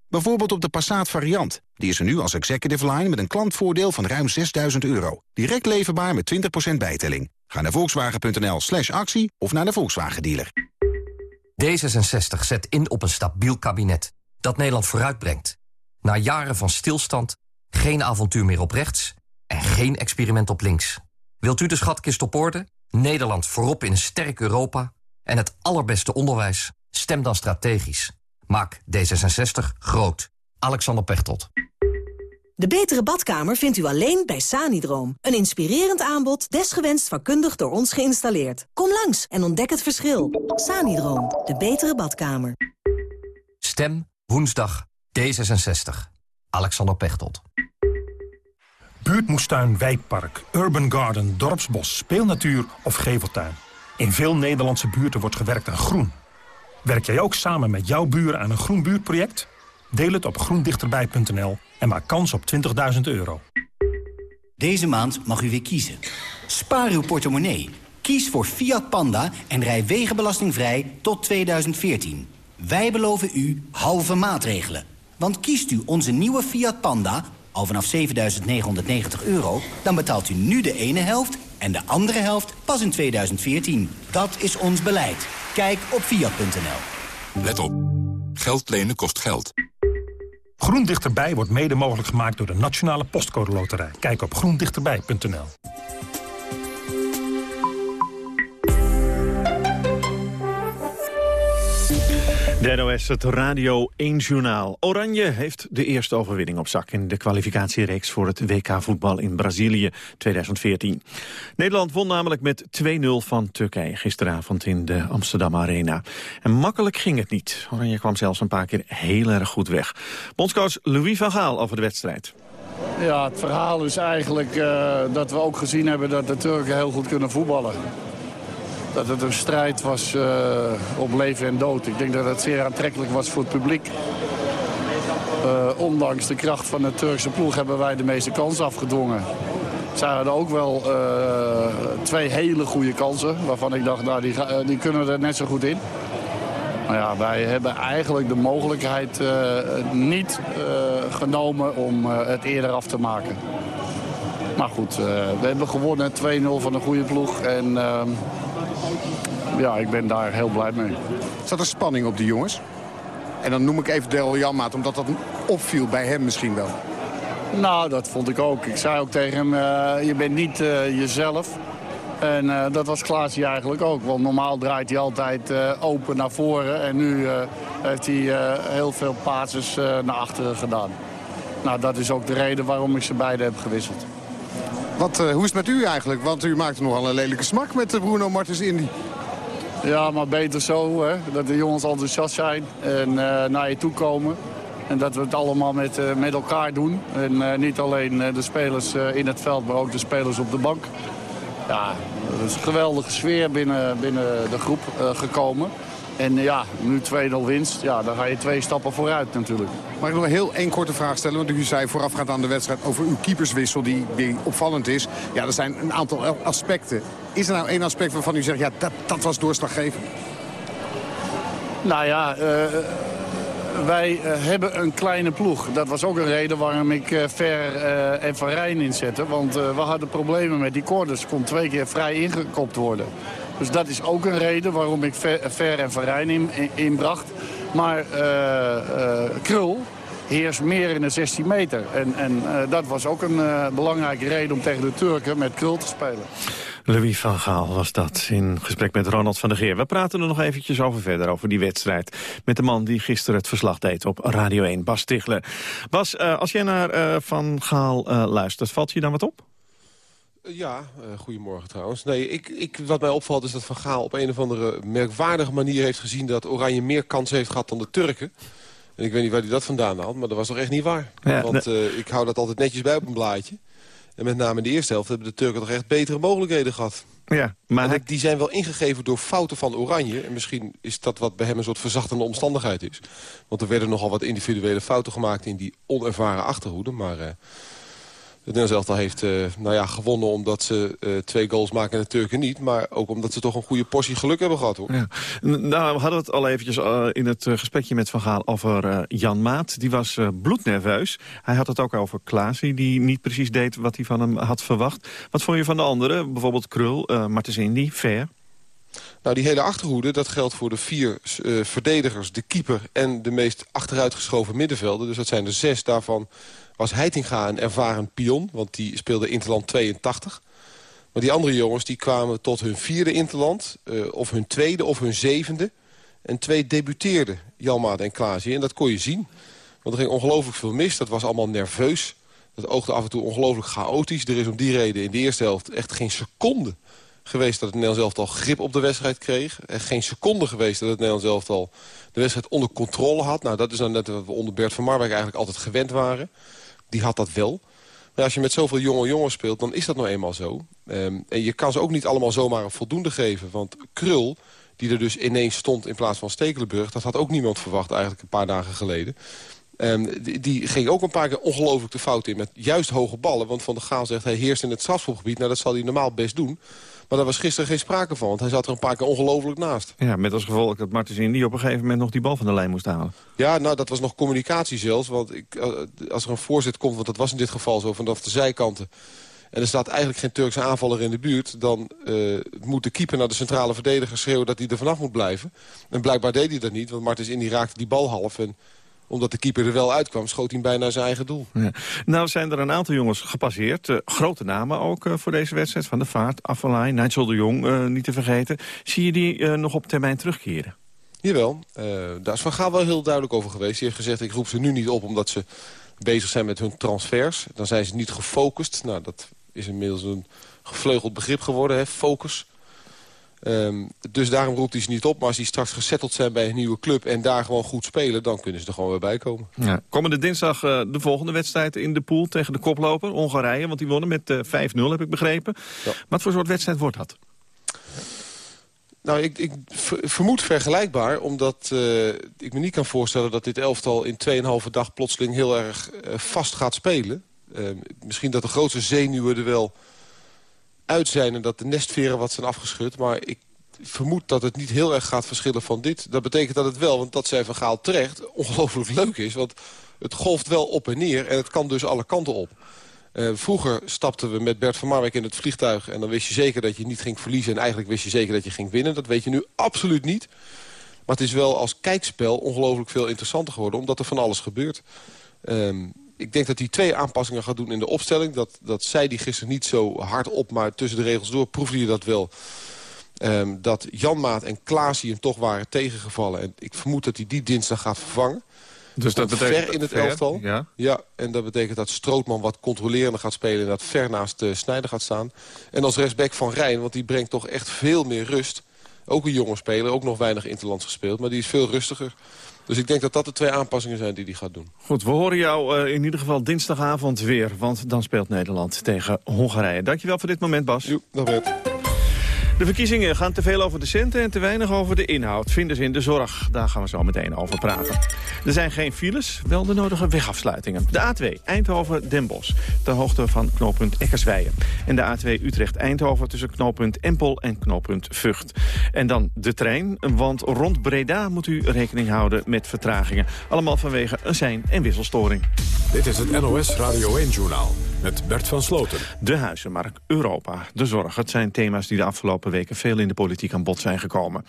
Speaker 25: Bijvoorbeeld op de Passat variant. Die is er nu als executive line met een klantvoordeel van ruim 6000 euro. Direct leverbaar met 20% bijtelling. Ga naar volkswagen.nl slash actie of naar de Volkswagen dealer.
Speaker 26: D66 zet in op een stabiel kabinet dat Nederland vooruitbrengt. Na jaren van stilstand, geen avontuur meer op rechts en geen experiment op links. Wilt u de schatkist op orde, Nederland voorop in een sterk Europa... en het allerbeste onderwijs? Stem dan strategisch. Maak D66 groot. Alexander Pechtold.
Speaker 8: De betere badkamer vindt u alleen bij Sanidroom. Een inspirerend aanbod, desgewenst vakkundig door ons geïnstalleerd. Kom langs en ontdek het verschil. Sanidroom, de betere badkamer.
Speaker 26: Stem woensdag D66. Alexander Pechtold.
Speaker 7: Buurtmoestuin, wijkpark, urban garden, dorpsbos, speelnatuur of geveltuin. In veel Nederlandse buurten wordt gewerkt aan groen. Werk jij ook samen met jouw buren aan een groen buurtproject? Deel het op groendichterbij.nl en maak kans op 20.000 euro.
Speaker 27: Deze maand mag u weer kiezen. Spaar uw portemonnee. Kies voor Fiat Panda en rij wegenbelastingvrij tot 2014. Wij beloven u halve maatregelen. Want kiest u onze nieuwe Fiat Panda, al vanaf 7.990 euro... dan betaalt u nu de ene helft en de andere helft pas in 2014. Dat is ons beleid. Kijk op Fiat.nl.
Speaker 1: Let op. Geld lenen kost geld.
Speaker 7: Groen Dichterbij wordt mede mogelijk gemaakt door de Nationale Postcode Loterij. Kijk op groendichterbij.nl.
Speaker 9: De NOS, het Radio 1 Journaal. Oranje heeft de eerste overwinning op zak... in de kwalificatiereeks voor het WK-voetbal in Brazilië 2014. Nederland won namelijk met 2-0 van Turkije gisteravond in de Amsterdam Arena. En makkelijk ging het niet. Oranje kwam zelfs een paar keer heel erg goed weg. Bondscoach Louis van Gaal over de wedstrijd.
Speaker 28: Ja, het verhaal is eigenlijk eh, dat we ook gezien hebben dat de Turken heel goed kunnen voetballen. Dat het een strijd was eh, op leven en dood. Ik denk dat het zeer aantrekkelijk was voor het publiek. Eh, ondanks de kracht van de Turkse ploeg hebben wij de meeste kansen afgedwongen. Zij hadden ook wel eh, twee hele goede kansen. Waarvan ik dacht, nou, die, kunnen er net zo goed in. Maar ja, wij hebben eigenlijk de mogelijkheid niet genomen om het eerder af te maken. Maar goed, we hebben gewonnen 2-0 van een goede ploeg. En ehm, ja, ik ben daar heel blij mee.
Speaker 25: Zat er spanning op die jongens? En dan noem ik even Daryl Janmaat, omdat dat opviel bij hem misschien wel.
Speaker 28: Nou, dat vond ik ook. Ik zei ook tegen hem, eh, je bent niet eh, jezelf. En eh, dat was Klaasje eigenlijk ook. Want normaal draait hij altijd open naar voren. En nu heeft hij heel veel passes eh, naar achteren gedaan. Nou, dat is ook de reden waarom ik ze beide heb gewisseld.
Speaker 25: Wat, hoe is het met u eigenlijk? Want u maakte nogal een lelijke smak met Bruno Martens Indy.
Speaker 28: Ja, maar beter zo, hè? dat de jongens enthousiast zijn en eh, naar je toe komen. En dat we het allemaal met, eh, met elkaar doen. En eh, niet alleen de spelers in het veld, maar ook de spelers op de bank. Ja, er is een geweldige sfeer binnen, binnen de groep gekomen. En ja, nu 2-0 winst, ja, dan ga je twee stappen vooruit natuurlijk.
Speaker 25: Mag ik nog een heel één korte vraag stellen? Want u zei voorafgaand aan de wedstrijd over uw keeperswissel die, die opvallend is. Ja, er zijn een aantal aspecten. Is er nou één aspect waarvan u zegt, ja, dat, dat was doorslaggevend?
Speaker 28: Nou ja, eh, wij eh, hebben een kleine ploeg. Dat was ook een reden waarom ik eh, Ver en Van Rijn inzette. Want we hadden problemen met die corners. kon twee keer vrij ingekopt worden. Dus dat is ook een reden waarom ik Ver, en Van in, in- inbracht. Maar Krul heerst meer in de 16 meter. En, en dat was ook een belangrijke reden om tegen de Turken met Krul te spelen.
Speaker 9: Louis van Gaal was dat in gesprek met Ronald van der Geer. We praten er nog eventjes over verder, over die wedstrijd. Met de man die gisteren het verslag deed op Radio 1, Bas Stigler. Bas, eh, als jij naar eh, Van Gaal eh, luistert, valt je dan wat op?
Speaker 29: Ja, goedemorgen trouwens. Nee, ik, ik, wat mij opvalt is dat Van Gaal op een of andere merkwaardige manier heeft gezien... dat Oranje meer kans heeft gehad dan de Turken. En ik weet niet waar hij dat vandaan had, maar dat was toch echt niet waar.
Speaker 9: Ja,
Speaker 29: Want ik hou dat altijd netjes bij op een blaadje. En met name in de eerste helft hebben de Turken toch echt betere mogelijkheden gehad.
Speaker 9: Ja, maar hij-
Speaker 29: die zijn wel ingegeven door fouten van Oranje. En misschien is dat wat bij hem een soort verzachtende omstandigheid is. Want er werden nogal wat individuele fouten gemaakt in die onervaren achterhoede. Maar eh het Nederlands elftal heeft eh, nou ja, gewonnen omdat ze eh, twee goals maken en de Turken niet. Maar ook omdat ze toch een goede portie geluk hebben gehad hoor.
Speaker 9: Ja. Nou, we hadden het al eventjes eh, in het gesprekje met Van Gaal over Jan Maat. Die was bloednerveus. Hij had het ook over Klaasie, die niet precies deed wat hij van hem had verwacht. Wat vond je van de anderen? Bijvoorbeeld Krul, Martens Indy, Ver.
Speaker 29: Nou, die hele achterhoede, dat geldt voor de vier verdedigers, de keeper... en de meest achteruitgeschoven middenvelden. Dus dat zijn er zes. Daarvan was Heitinga een ervaren pion, want die speelde Interland 82. Maar die andere jongens die kwamen tot hun vierde Interland... eh, of hun tweede of hun zevende. En twee debuteerden, Janmaat en Klaasje. En dat kon je zien. Want er ging ongelooflijk veel mis. Dat was allemaal nerveus. Dat oogde af en toe ongelooflijk chaotisch. Er is om die reden in de eerste helft echt geen seconde geweest dat het Nederlands elftal grip op de wedstrijd kreeg. Er geen seconde geweest dat het Nederlands elftal de wedstrijd onder controle had. Nou, dat is dan net wat we onder Bert van Marwijk eigenlijk altijd gewend waren. Die had dat wel. Maar als je met zoveel jonge jongens speelt, dan is dat nou eenmaal zo. Ehm, en je kan ze ook niet allemaal zomaar voldoende geven. Want Krul, die er dus ineens stond in plaats van Stekelenburg... dat had ook niemand verwacht eigenlijk een paar dagen geleden. Um, die, die, ging ook een paar keer ongelooflijk de fout in met juist hoge ballen. Want Van der Gaal zegt hij heerst in het strafschopgebied. Nou, dat zal hij normaal best doen. Maar daar was gisteren geen sprake van, want hij zat er een paar keer ongelooflijk naast.
Speaker 9: Ja, met als gevolg dat Martens Indy op een gegeven moment nog die bal van de lijn moest halen.
Speaker 29: Ja, nou, dat was nog communicatie zelfs. Want ik, eh, als er een voorzet komt, want dat was in dit geval zo vanaf de zijkanten... en er staat eigenlijk geen Turkse aanvaller in de buurt... dan uh, moet de keeper naar de centrale verdediger schreeuwen dat hij er vanaf moet blijven. En blijkbaar deed hij dat niet, want Martens Indy raakte die bal half... en omdat de keeper er wel uitkwam, schoot hij bijna zijn eigen doel. Ja.
Speaker 9: Nou zijn er een aantal jongens gepasseerd. Uh, grote namen ook uh, voor deze wedstrijd. Van de Vaart, Affelay, Nigel de Jong, uh, niet te vergeten. Zie je die nog op termijn terugkeren?
Speaker 29: Jawel, daar is Van Gaal wel heel duidelijk over geweest. Hij heeft gezegd, ik roep ze nu niet op omdat ze bezig zijn met hun transfers. Dan zijn ze niet gefocust. Nou, dat is inmiddels een gevleugeld begrip geworden, hè, focus. Um, dus daarom roept hij ze niet op. Maar als die straks gesetteld zijn bij een nieuwe club... en daar gewoon goed spelen, dan kunnen ze er gewoon weer bij komen.
Speaker 9: Ja. Komende dinsdag uh, de volgende wedstrijd in de pool tegen de koploper, Hongarije. Want die wonnen met uh, eh, 5-0, heb ik begrepen. Ja. Wat voor soort wedstrijd wordt dat?
Speaker 29: Nou, ik, ik vermoed vergelijkbaar, omdat uh, ik me niet kan voorstellen... dat dit elftal in 2,5 dag plotseling heel erg vast gaat spelen. Ehm, misschien dat de grootste zenuwen er wel uit zijn en dat de nestveren wat zijn afgeschud. Maar ik vermoed dat het niet heel erg gaat verschillen van dit. Dat betekent dat het wel, want dat zei Van Gaal terecht, ongelooflijk leuk is. Want het golft wel op en neer en het kan dus alle kanten op. Uh, vroeger stapten we met Bert van Marwijk in het vliegtuig... en dan wist je zeker dat je niet ging verliezen... en eigenlijk wist je zeker dat je ging winnen. Dat weet je nu absoluut niet. Maar het is wel als kijkspel ongelooflijk veel interessanter geworden... omdat er van alles gebeurt. Um, ik denk dat hij twee aanpassingen gaat doen in de opstelling. Dat, dat zei die gisteren niet zo hard op, maar tussen de regels door proefde je dat wel. Um, dat Janmaat en Klaas hem toch waren tegengevallen. En ik vermoed dat hij die dinsdag gaat vervangen. Dus dat betekent ver in het ver, elftal. Ja. ja, en dat betekent dat Strootman wat controlerender gaat spelen... en dat ver naast de Snijder gaat staan. En als rechtsback van Rijn, want die brengt toch echt veel meer rust. Ook een jonge speler, ook nog weinig interlands gespeeld... maar die is veel rustiger. Dus ik denk dat dat de twee aanpassingen zijn die hij gaat doen.
Speaker 9: Goed, we horen jou uh, in ieder geval dinsdagavond weer. Want dan speelt Nederland tegen Hongarije. Dankjewel voor dit moment, Bas.
Speaker 29: Jo, dag Bert.
Speaker 9: De verkiezingen gaan te veel over de centen en te weinig over de inhoud. Vinden ze in de zorg. Daar gaan we zo meteen over praten. Er zijn geen files, wel de nodige wegafsluitingen. De A2 Eindhoven-Den Bosch, ter hoogte van knooppunt Eckersweijen. En de A2 Utrecht-Eindhoven tussen knooppunt Empel en knooppunt Vught. En dan de trein, want rond Breda moet u rekening houden met vertragingen. Allemaal vanwege een sein- en wisselstoring.
Speaker 1: Dit is het NOS Radio 1-journaal met Bert van Sloten.
Speaker 9: De huizenmarkt, Europa, de zorg. Het zijn thema's die de afgelopen weken veel in de politiek aan bod zijn gekomen.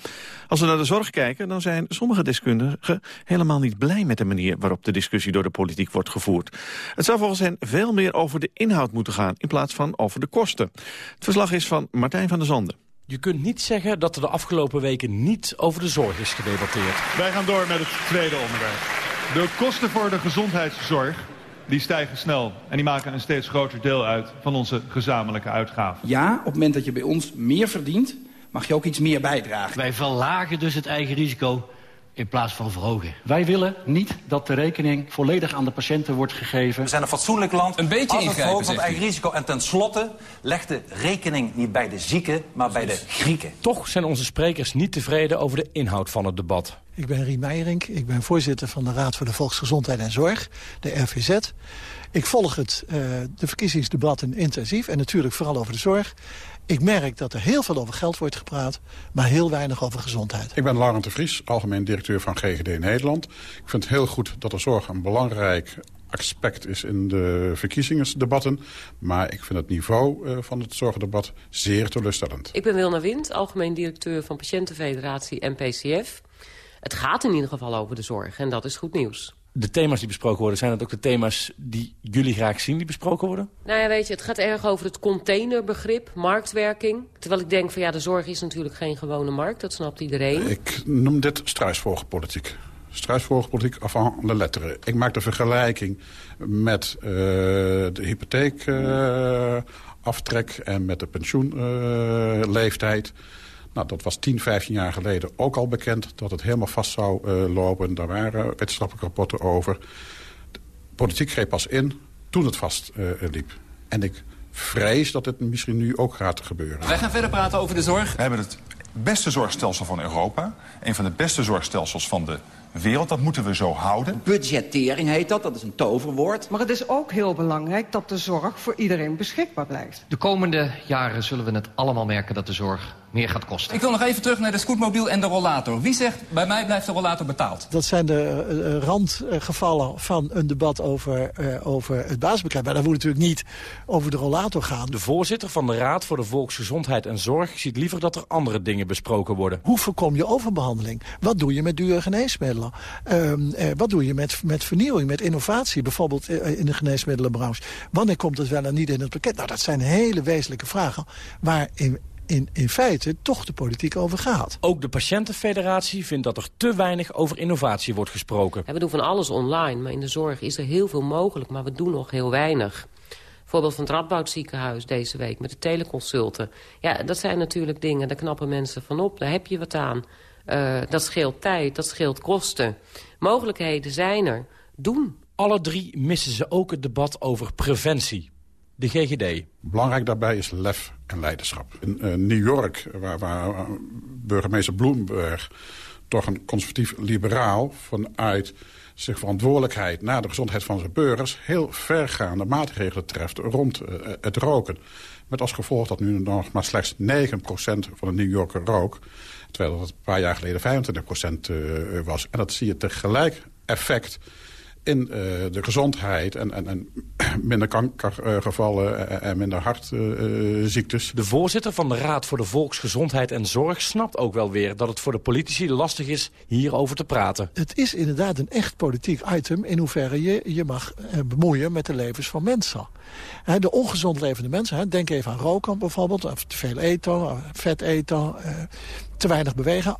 Speaker 9: Als we naar de zorg kijken, dan zijn sommige deskundigen helemaal niet blij met de manier waarop de discussie door de politiek wordt gevoerd. Het zou volgens hen veel meer over de inhoud moeten gaan in plaats van over de kosten. Het verslag is van Martijn van der Zanden.
Speaker 30: Je kunt niet zeggen dat er de afgelopen weken niet over de zorg is gedebatteerd.
Speaker 31: Wij gaan door met het tweede onderwerp. De kosten voor de gezondheidszorg die stijgen snel. En die maken een steeds groter deel uit van onze gezamenlijke uitgaven.
Speaker 32: Ja, op het moment dat je bij ons meer verdient, mag je ook iets meer bijdragen.
Speaker 33: Wij verlagen dus het eigen risico in plaats van verhogen.
Speaker 30: Wij willen niet dat de rekening volledig aan de patiënten wordt gegeven.
Speaker 34: We zijn een fatsoenlijk land. Een beetje ingrijpen, van het eigen risico. En tenslotte legt de rekening niet bij de zieken, maar bij de Grieken.
Speaker 30: Toch zijn onze sprekers niet tevreden over de inhoud van het debat.
Speaker 35: Ik ben Rien Meijering. Ik ben voorzitter van de Raad voor de Volksgezondheid en Zorg, de RVZ. Ik volg het, uh, de verkiezingsdebatten intensief en natuurlijk vooral over de zorg. Ik merk dat er heel veel over geld wordt gepraat, maar heel weinig over gezondheid.
Speaker 36: Ik ben Laurent de Vries, algemeen directeur van GGD Nederland. Ik vind het heel goed dat de zorg een belangrijk aspect is in de verkiezingsdebatten. Maar ik vind het niveau uh, van het zorgdebat zeer teleurstellend.
Speaker 37: Ik ben Wilna Wind, algemeen directeur van Patiëntenfederatie en PCF. Het gaat in ieder geval over de zorg en dat is goed nieuws
Speaker 30: de thema's die besproken worden... zijn dat ook de thema's die jullie graag zien die besproken worden?
Speaker 37: Nou ja, weet je, het gaat erg over het containerbegrip, marktwerking. Terwijl ik denk van ja, de zorg is natuurlijk geen gewone markt. Dat snapt iedereen.
Speaker 36: Ik noem dit struisvogelpolitiek. Struisvogelpolitiek avant de letteren. Ik maak de vergelijking met uh, de hypotheekaftrek... Uh, en met de pensioenleeftijd... Uh, nou, dat was 10, 15 jaar geleden ook al bekend dat het helemaal vast zou uh, lopen. Daar waren wetenschappelijke rapporten over. De politiek greep pas in toen het vast uh, liep. En ik vrees dat het misschien nu ook gaat gebeuren.
Speaker 38: Wij gaan verder praten over de zorg.
Speaker 36: We hebben het
Speaker 39: beste zorgstelsel van Europa. Een van de beste zorgstelsels van de wereld. Dat moeten we zo houden.
Speaker 38: Budgettering heet dat, dat is een toverwoord.
Speaker 40: Maar het is ook heel belangrijk dat de zorg voor iedereen beschikbaar blijft.
Speaker 26: De komende jaren zullen we het allemaal merken dat de zorg meer gaat kosten.
Speaker 38: Ik wil nog even terug naar de scootmobiel en de rollator. Wie zegt, bij mij blijft de rollator betaald?
Speaker 35: Dat zijn de uh, randgevallen van een debat over, uh, over het basisbedrijf. Maar dat moet natuurlijk niet over de rollator gaan.
Speaker 30: De voorzitter van de Raad voor de Volksgezondheid en Zorg... ziet liever dat er andere dingen besproken worden.
Speaker 35: Hoe voorkom je overbehandeling? Wat doe je met dure geneesmiddelen? Uh, wat doe je met, met vernieuwing, met innovatie? Bijvoorbeeld in de geneesmiddelenbranche. Wanneer komt het wel en niet in het pakket? Nou, dat zijn hele wezenlijke vragen... waar in in, feite toch de politiek over gaat.
Speaker 30: Ook de patiëntenfederatie vindt dat er te weinig over innovatie wordt gesproken.
Speaker 37: we doen van alles online, maar in de zorg is er heel veel mogelijk, maar we doen nog heel weinig. Voorbeeld van het Radboud ziekenhuis deze week met de teleconsulten. Ja, dat zijn natuurlijk dingen, daar knappen mensen van op. Daar heb je wat aan. Uh, dat scheelt tijd, dat scheelt kosten. Mogelijkheden zijn er. Doen.
Speaker 30: Alle drie missen ze ook het debat over preventie de GGD.
Speaker 36: Belangrijk daarbij is lef en leiderschap. In uh, New York, waar, waar uh, burgemeester Bloomberg toch een conservatief liberaal vanuit zich verantwoordelijkheid naar de gezondheid van zijn burgers... heel vergaande maatregelen treft rond uh, het roken. Met als gevolg dat nu nog maar slechts 9% van de New Yorker rook... terwijl dat een paar jaar geleden 25% was. En dat zie je tegelijk effect in uh, de gezondheid en, en, en minder kankergevallen uh, en minder hartziektes.
Speaker 30: De voorzitter van de Raad voor de Volksgezondheid en Zorg snapt ook wel weer dat het voor de politici lastig is hierover te praten.
Speaker 35: Het is inderdaad een echt politiek item in hoeverre je je mag bemoeien met de levens van mensen. de ongezond levende mensen, denk even aan roken bijvoorbeeld, of te veel eten, vet eten, te weinig bewegen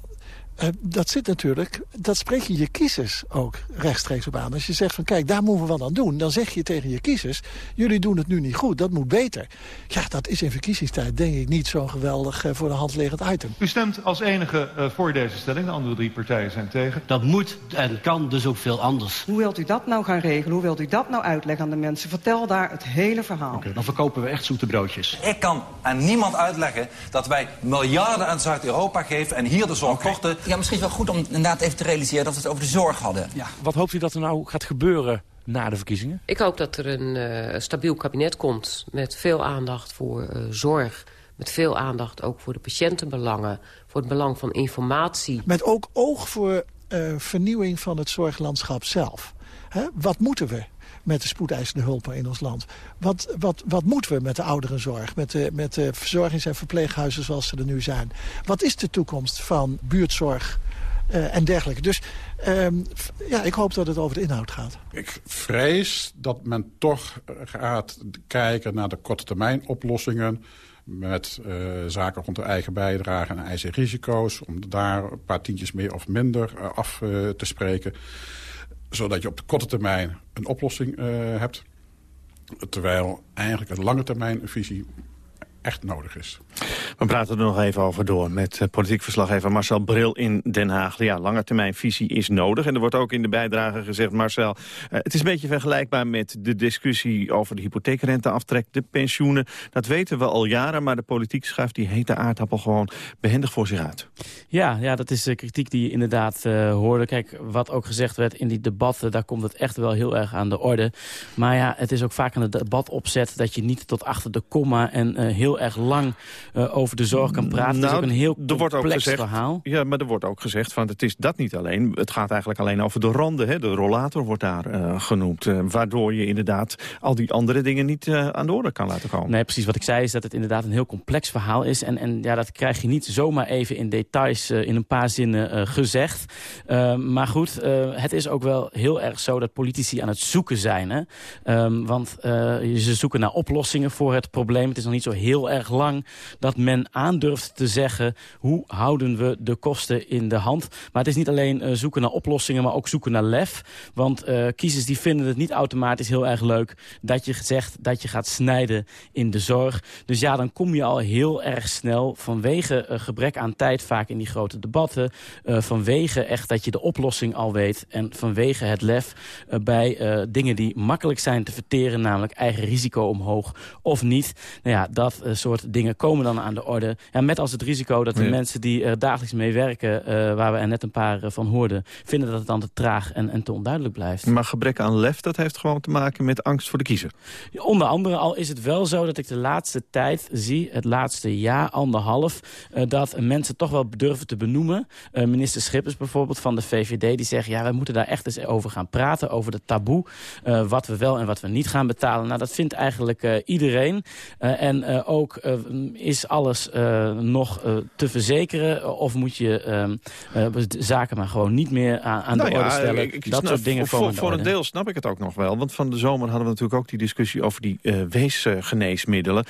Speaker 35: uh, dat zit natuurlijk, dat spreek je je kiezers ook rechtstreeks op aan. Als je zegt van kijk, daar moeten we wat aan doen. Dan zeg je tegen je kiezers, jullie doen het nu niet goed, dat moet beter. Ja, dat is in verkiezingstijd denk ik niet zo'n geweldig uh, voor de hand liggend item.
Speaker 31: U stemt als enige uh, voor deze stelling, de andere drie partijen zijn tegen.
Speaker 33: Dat moet en kan dus ook veel anders.
Speaker 40: Hoe wilt u dat nou gaan regelen? Hoe wilt u dat nou uitleggen aan de mensen? Vertel daar het hele verhaal.
Speaker 33: Okay, dan verkopen we echt zoete broodjes.
Speaker 34: Ik kan aan niemand uitleggen dat wij miljarden aan Zuid-Europa geven en hier de zorg okay. korten
Speaker 38: ja, misschien wel goed om inderdaad even te realiseren dat we het over de zorg hadden.
Speaker 30: Ja. Wat hoopt u dat er nou gaat gebeuren na de verkiezingen?
Speaker 37: Ik hoop dat er een uh, stabiel kabinet komt met veel aandacht voor uh, zorg. Met veel aandacht ook voor de patiëntenbelangen. Voor het belang van informatie.
Speaker 35: Met ook oog voor uh, vernieuwing van het zorglandschap zelf. Hè? Wat moeten we? met de spoedeisende hulpen in ons land. Wat, wat, wat moeten we met de ouderenzorg, met de, met verzorgings- en verpleeghuizen zoals ze er nu zijn? Wat is de toekomst van buurtzorg uh, en dergelijke? Dus um, ja, ik hoop dat het over de inhoud gaat.
Speaker 36: Ik vrees dat men toch gaat kijken naar de korte termijn oplossingen met uh, zaken rond de eigen bijdrage en eigen risico's... om daar een paar tientjes meer of minder af te spreken zodat je op de korte termijn een oplossing uh, hebt. Terwijl eigenlijk een lange termijn visie echt nodig is.
Speaker 9: We praten er nog even over door met eh, politiek verslaggever Marcel Bril in Den Haag. Ja, lange termijn visie is nodig. En er wordt ook in de bijdrage gezegd, Marcel... Uh, het is een beetje vergelijkbaar met de discussie over de hypotheekrenteaftrek, de pensioenen. Dat weten we al jaren, maar de politiek schuift die hete aardappel gewoon behendig voor zich uit.
Speaker 41: Ja, ja dat is de kritiek die je inderdaad uh, hoorde. Kijk, wat ook gezegd werd in die debatten, daar komt het echt wel heel erg aan de orde. Maar ja, het is ook vaak aan het debat opzet dat je niet tot achter de komma en heel heel erg lang uh, over de zorg kan praten. Nou, het is nou, ook een heel complex wordt ook gezegd, verhaal.
Speaker 9: Ja, maar er wordt ook gezegd, van het is dat niet alleen. Het gaat eigenlijk alleen over de randen. Hè? De rollator wordt daar uh, genoemd. Uh, waardoor je inderdaad al die andere dingen niet aan de orde kan laten komen.
Speaker 41: Nee, precies. Wat ik zei is dat het inderdaad een heel complex verhaal is. En, en ja, dat krijg je niet zomaar even in details in een paar zinnen gezegd. maar goed, het is ook wel heel erg zo dat politici aan het zoeken zijn. Hè? Um, want ze zoeken naar oplossingen voor het probleem. Het is nog niet zo heel erg lang dat men aandurft te zeggen... hoe houden we de kosten in de hand. Maar het is niet alleen uh, zoeken naar oplossingen, maar ook zoeken naar lef. Want uh, kiezers die vinden het niet automatisch heel erg leuk... dat je zegt dat je gaat snijden in de zorg. Dus ja, dan kom je al heel erg snel vanwege uh, gebrek aan tijd... vaak in die grote debatten. vanwege echt dat je de oplossing al weet. En vanwege het lef bij dingen die makkelijk zijn te verteren... namelijk eigen risico omhoog of niet. Nou ja, dat soort dingen komen dan aan de de orde. Ja, met als het risico dat de mensen die er dagelijks mee werken... waar we er net een paar van hoorden... vinden dat het dan te traag en, en te onduidelijk blijft.
Speaker 9: Maar gebrek aan lef, dat heeft gewoon te maken met angst voor de kiezer.
Speaker 41: Onder andere al is het wel zo dat ik de laatste tijd zie... het laatste jaar, anderhalf... dat mensen toch wel durven te benoemen. minister Schippers bijvoorbeeld van de VVD... die zegt, ja, we moeten daar echt eens over gaan praten... over de taboe, wat we wel en wat we niet gaan betalen. Nou, dat vindt eigenlijk iedereen. en ook is alles nog te verzekeren... of moet je zaken maar gewoon niet meer aan, aan de
Speaker 9: nou
Speaker 41: orde stellen.
Speaker 9: Ik,
Speaker 41: dat soort dingen
Speaker 9: voor, voor een deel snap ik het ook nog wel. Want van de zomer hadden we natuurlijk ook die discussie over die weesgeneesmiddelen.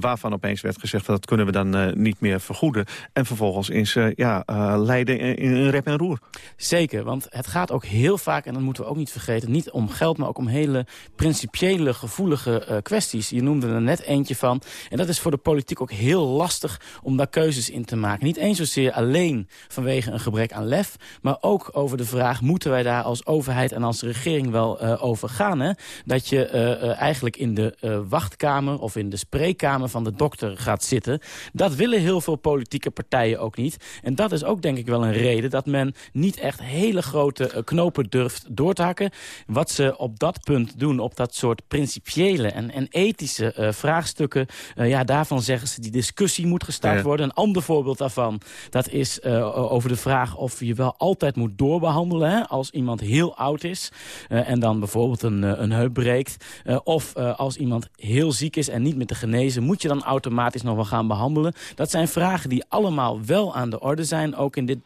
Speaker 9: Waarvan opeens werd gezegd dat kunnen we dan niet meer vergoeden. En vervolgens is ja, Leiden in, in rep en roer.
Speaker 41: Zeker, want het gaat ook heel vaak, en dat moeten we ook niet vergeten... niet om geld, maar ook om hele principiële, gevoelige kwesties. Je noemde er net eentje van. En dat is voor de politiek ook heel lastig om daar keuzes in te maken. Niet eens zozeer alleen vanwege een gebrek aan lef... maar ook over de vraag, moeten wij daar als overheid en als regering wel uh, over gaan? Hè? Dat je uh, uh, eigenlijk in de wachtkamer of in de spreekkamer van de dokter gaat zitten. Dat willen heel veel politieke partijen ook niet. En dat is ook denk ik wel een reden dat men niet echt hele grote knopen durft door te hakken. Wat ze op dat punt doen, op dat soort principiële en, en ethische vraagstukken... ja, daarvan zeggen ze die discussie moet gestart ja. worden. Een ander voorbeeld daarvan, dat is over de vraag of je wel altijd moet doorbehandelen... Hè, als iemand heel oud is uh, en dan bijvoorbeeld een, uh, een heup breekt. Of als iemand heel ziek is en niet meer te genezen... moet je dan automatisch nog wel gaan behandelen? Dat zijn vragen die allemaal wel aan de orde zijn. Ook in dit,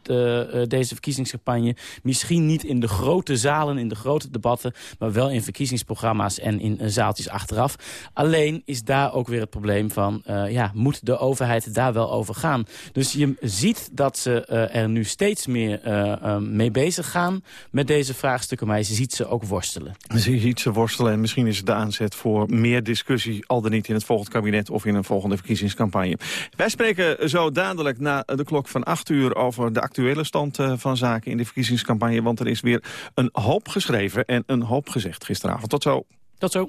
Speaker 41: deze verkiezingscampagne. Misschien niet in de grote zalen, in de grote debatten... maar wel in verkiezingsprogramma's en in zaaltjes achteraf. Alleen is daar ook weer het probleem van... ja, moet de overheid daar wel over gaan? Dus je ziet dat ze er nu steeds meer mee bezig gaan met deze vraagstukken. Maar je ziet ze ook worstelen.
Speaker 9: Je ziet ze worstelen en misschien is het de aanzet voor meer discussie... al dan niet in het volgende kabinet of in een volgende verkiezingscampagne. Wij spreken zo dadelijk na de klok van 8 uur... over de actuele stand eh, van zaken in de verkiezingscampagne. Want er is weer een hoop geschreven en een hoop gezegd gisteravond. Tot zo.
Speaker 41: Tot zo.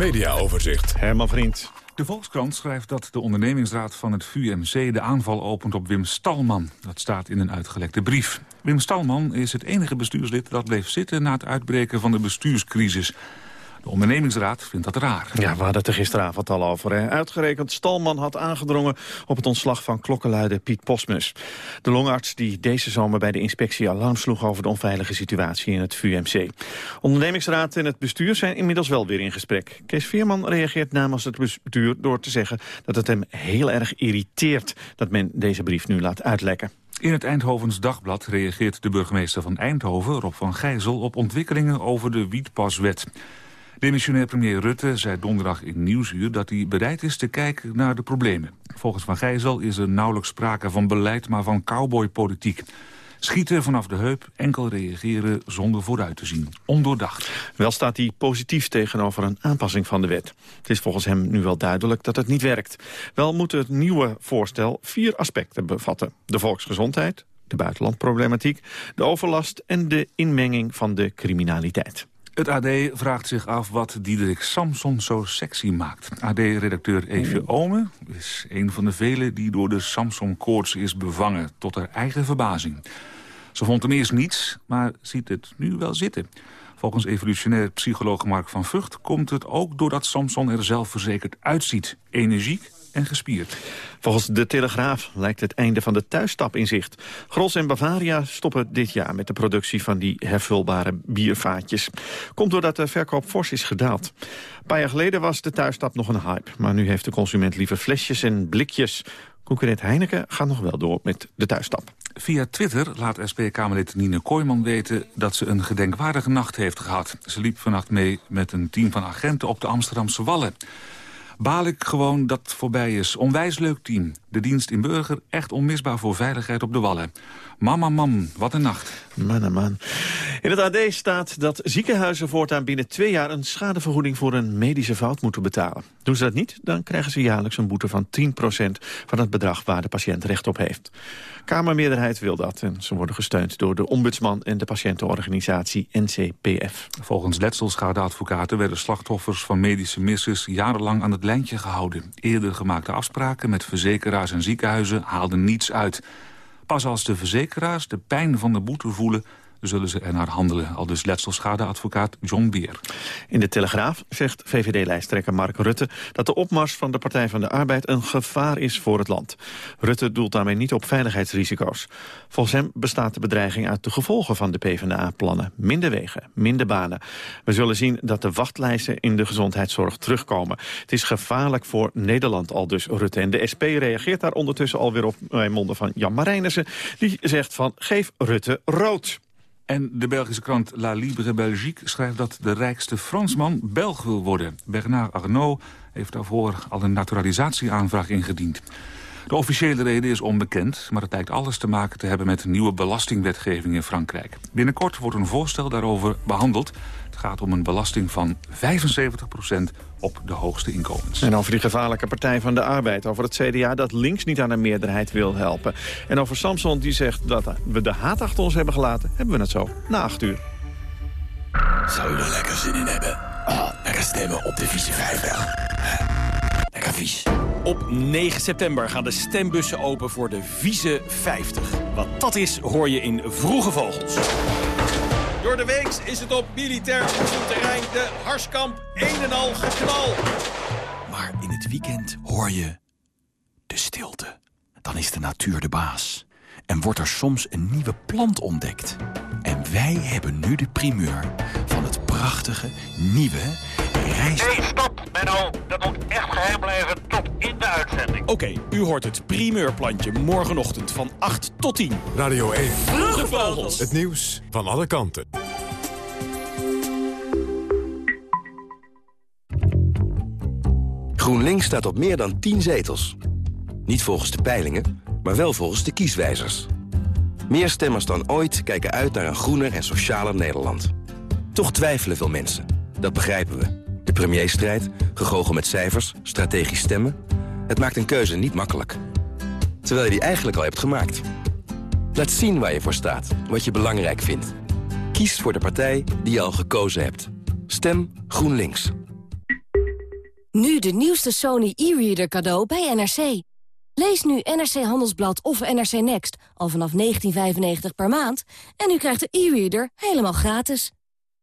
Speaker 1: En Journal Media Overzicht.
Speaker 9: Herman Vriend.
Speaker 42: De Volkskrant schrijft dat de ondernemingsraad van het VUMC de aanval opent op Wim Stalman. Dat staat in een uitgelekte brief. Wim Stalman is het enige bestuurslid dat bleef zitten na het uitbreken van de bestuurscrisis. De ondernemingsraad vindt dat raar.
Speaker 9: Ja, we hadden het er gisteravond al over. Hè. Uitgerekend Stalman had aangedrongen op het ontslag van klokkenluider Piet Posmus. De longarts die deze zomer bij de inspectie alarm sloeg over de onveilige situatie in het VUMC. Ondernemingsraad en het bestuur zijn inmiddels wel weer in gesprek. Kees Veerman reageert namens het bestuur door te zeggen dat het hem heel erg irriteert dat men deze brief nu laat uitlekken.
Speaker 42: In het Eindhovens Dagblad reageert de burgemeester van Eindhoven, Rob van Gijzel, op ontwikkelingen over de wietpaswet. Demissionair premier Rutte zei donderdag in Nieuwsuur dat hij bereid is te kijken naar de problemen. Volgens Van Gijzel is er nauwelijks sprake van beleid, maar van cowboypolitiek. Schieten vanaf de heup, enkel reageren zonder vooruit te zien. Ondoordacht.
Speaker 9: Wel staat hij positief tegenover een aanpassing van de wet. Het is volgens hem nu wel duidelijk dat het niet werkt. Wel moet het nieuwe voorstel vier aspecten bevatten. De volksgezondheid, de buitenlandproblematiek, de overlast en de inmenging van de criminaliteit.
Speaker 42: Het AD vraagt zich af wat Diederik Samson zo sexy maakt. AD-redacteur Eefje Ome is een van de velen die door de Samson-koorts is bevangen, tot haar eigen verbazing. Ze vond hem eerst niets, maar ziet het nu wel zitten. Volgens evolutionair psycholoog Mark van Vught komt het ook doordat Samson er zelfverzekerd uitziet. Energiek en gespierd.
Speaker 9: Volgens de Telegraaf lijkt het einde van de thuisstap in zicht. Gros en Bavaria stoppen dit jaar met de productie van die hervulbare biervaatjes. Komt doordat de verkoop fors is gedaald. Een paar jaar geleden was de thuisstap nog een hype. Maar nu heeft de consument liever flesjes en blikjes. Concurrent Heineken gaat nog wel door met de thuisstap.
Speaker 42: Via Twitter laat SP-Kamerlid Nine Kooijman weten dat ze een gedenkwaardige nacht heeft gehad. Ze liep vannacht mee met een team van agenten op de Amsterdamse Wallen baal ik gewoon dat het voorbij is. Onwijs leuk team. De dienst in Burger echt onmisbaar voor veiligheid op de Wallen. Mama, mam, wat een nacht.
Speaker 9: Man, man. In het AD staat dat ziekenhuizen voortaan binnen twee jaar... een schadevergoeding voor een medische fout moeten betalen. Doen ze dat niet, dan krijgen ze jaarlijks een boete van 10% van het bedrag waar de patiënt recht op heeft. Kamermeerderheid wil dat en ze worden gesteund door de ombudsman en de patiëntenorganisatie NCPF.
Speaker 42: Volgens letselschadeadvocaten werden slachtoffers van medische misses jarenlang aan het lijntje gehouden. Eerder gemaakte afspraken met verzekeraars en ziekenhuizen haalden niets uit. Pas als de verzekeraars de pijn van de boete voelen zullen ze er naar handelen. Al dus letselschadeadvocaat John Beer.
Speaker 9: In de Telegraaf zegt VVD-lijsttrekker Mark Rutte... dat de opmars van de Partij van de Arbeid een gevaar is voor het land. Rutte doelt daarmee niet op veiligheidsrisico's. Volgens hem bestaat de bedreiging uit de gevolgen van de PvdA-plannen. Minder wegen, minder banen. We zullen zien dat de wachtlijsten in de gezondheidszorg terugkomen. Het is gevaarlijk voor Nederland, al dus Rutte. En de SP reageert daar ondertussen alweer op bij monden van Jan Marijnissen. Die zegt van, geef Rutte rood.
Speaker 42: En de Belgische krant La Libre Belgique schrijft dat de rijkste Fransman Belg wil worden. Bernard Arnault heeft daarvoor al een naturalisatieaanvraag ingediend. De officiële reden is onbekend, maar het lijkt alles te maken te hebben met nieuwe belastingwetgeving in Frankrijk. Binnenkort wordt een voorstel daarover behandeld. Het gaat om een belasting van 75 op de hoogste inkomens.
Speaker 9: En over die gevaarlijke Partij van de Arbeid. Over het CDA dat links niet aan een meerderheid wil helpen. En over Samson die zegt dat we de haat achter ons hebben gelaten. Hebben we het zo, na acht uur.
Speaker 43: Zou je er lekker zin in hebben? Oh, lekker stemmen op de vieze vijf Lekker vies.
Speaker 44: Op 9 september gaan de stembussen open voor de Vieze 50. Wat dat is, hoor je in Vroege Vogels. Door de week is het op militair terrein de Harskamp een en al geknal. Maar in het weekend hoor je de stilte. Dan is de natuur de baas. En wordt er soms een nieuwe plant ontdekt. En wij hebben nu de primeur van het prachtige, nieuwe reis...
Speaker 45: Hey, stop, Menno. Dat moet echt geheim blijven in de uitzending.
Speaker 44: Oké, u hoort het primeurplantje morgenochtend van 8 tot 10.
Speaker 1: Radio 1.
Speaker 44: Vroege Vogels.
Speaker 1: Het nieuws van alle kanten.
Speaker 46: GroenLinks staat op meer dan 10 zetels. Niet volgens de peilingen, maar wel volgens de kieswijzers. Meer stemmers dan ooit kijken uit naar een groener en socialer Nederland. Toch twijfelen veel mensen. Dat begrijpen we. De premierstrijd, gegogel met cijfers, strategisch stemmen... het maakt een keuze niet makkelijk. Terwijl je die eigenlijk al hebt gemaakt. Laat zien waar je voor staat, wat je belangrijk vindt.
Speaker 20: kiest voor de partij die je al gekozen hebt. Stem GroenLinks.
Speaker 18: Nu de nieuwste Sony e-reader cadeau bij NRC. Lees nu NRC Handelsblad of NRC Next al vanaf 19,95 per maand... en u krijgt de e-reader helemaal gratis.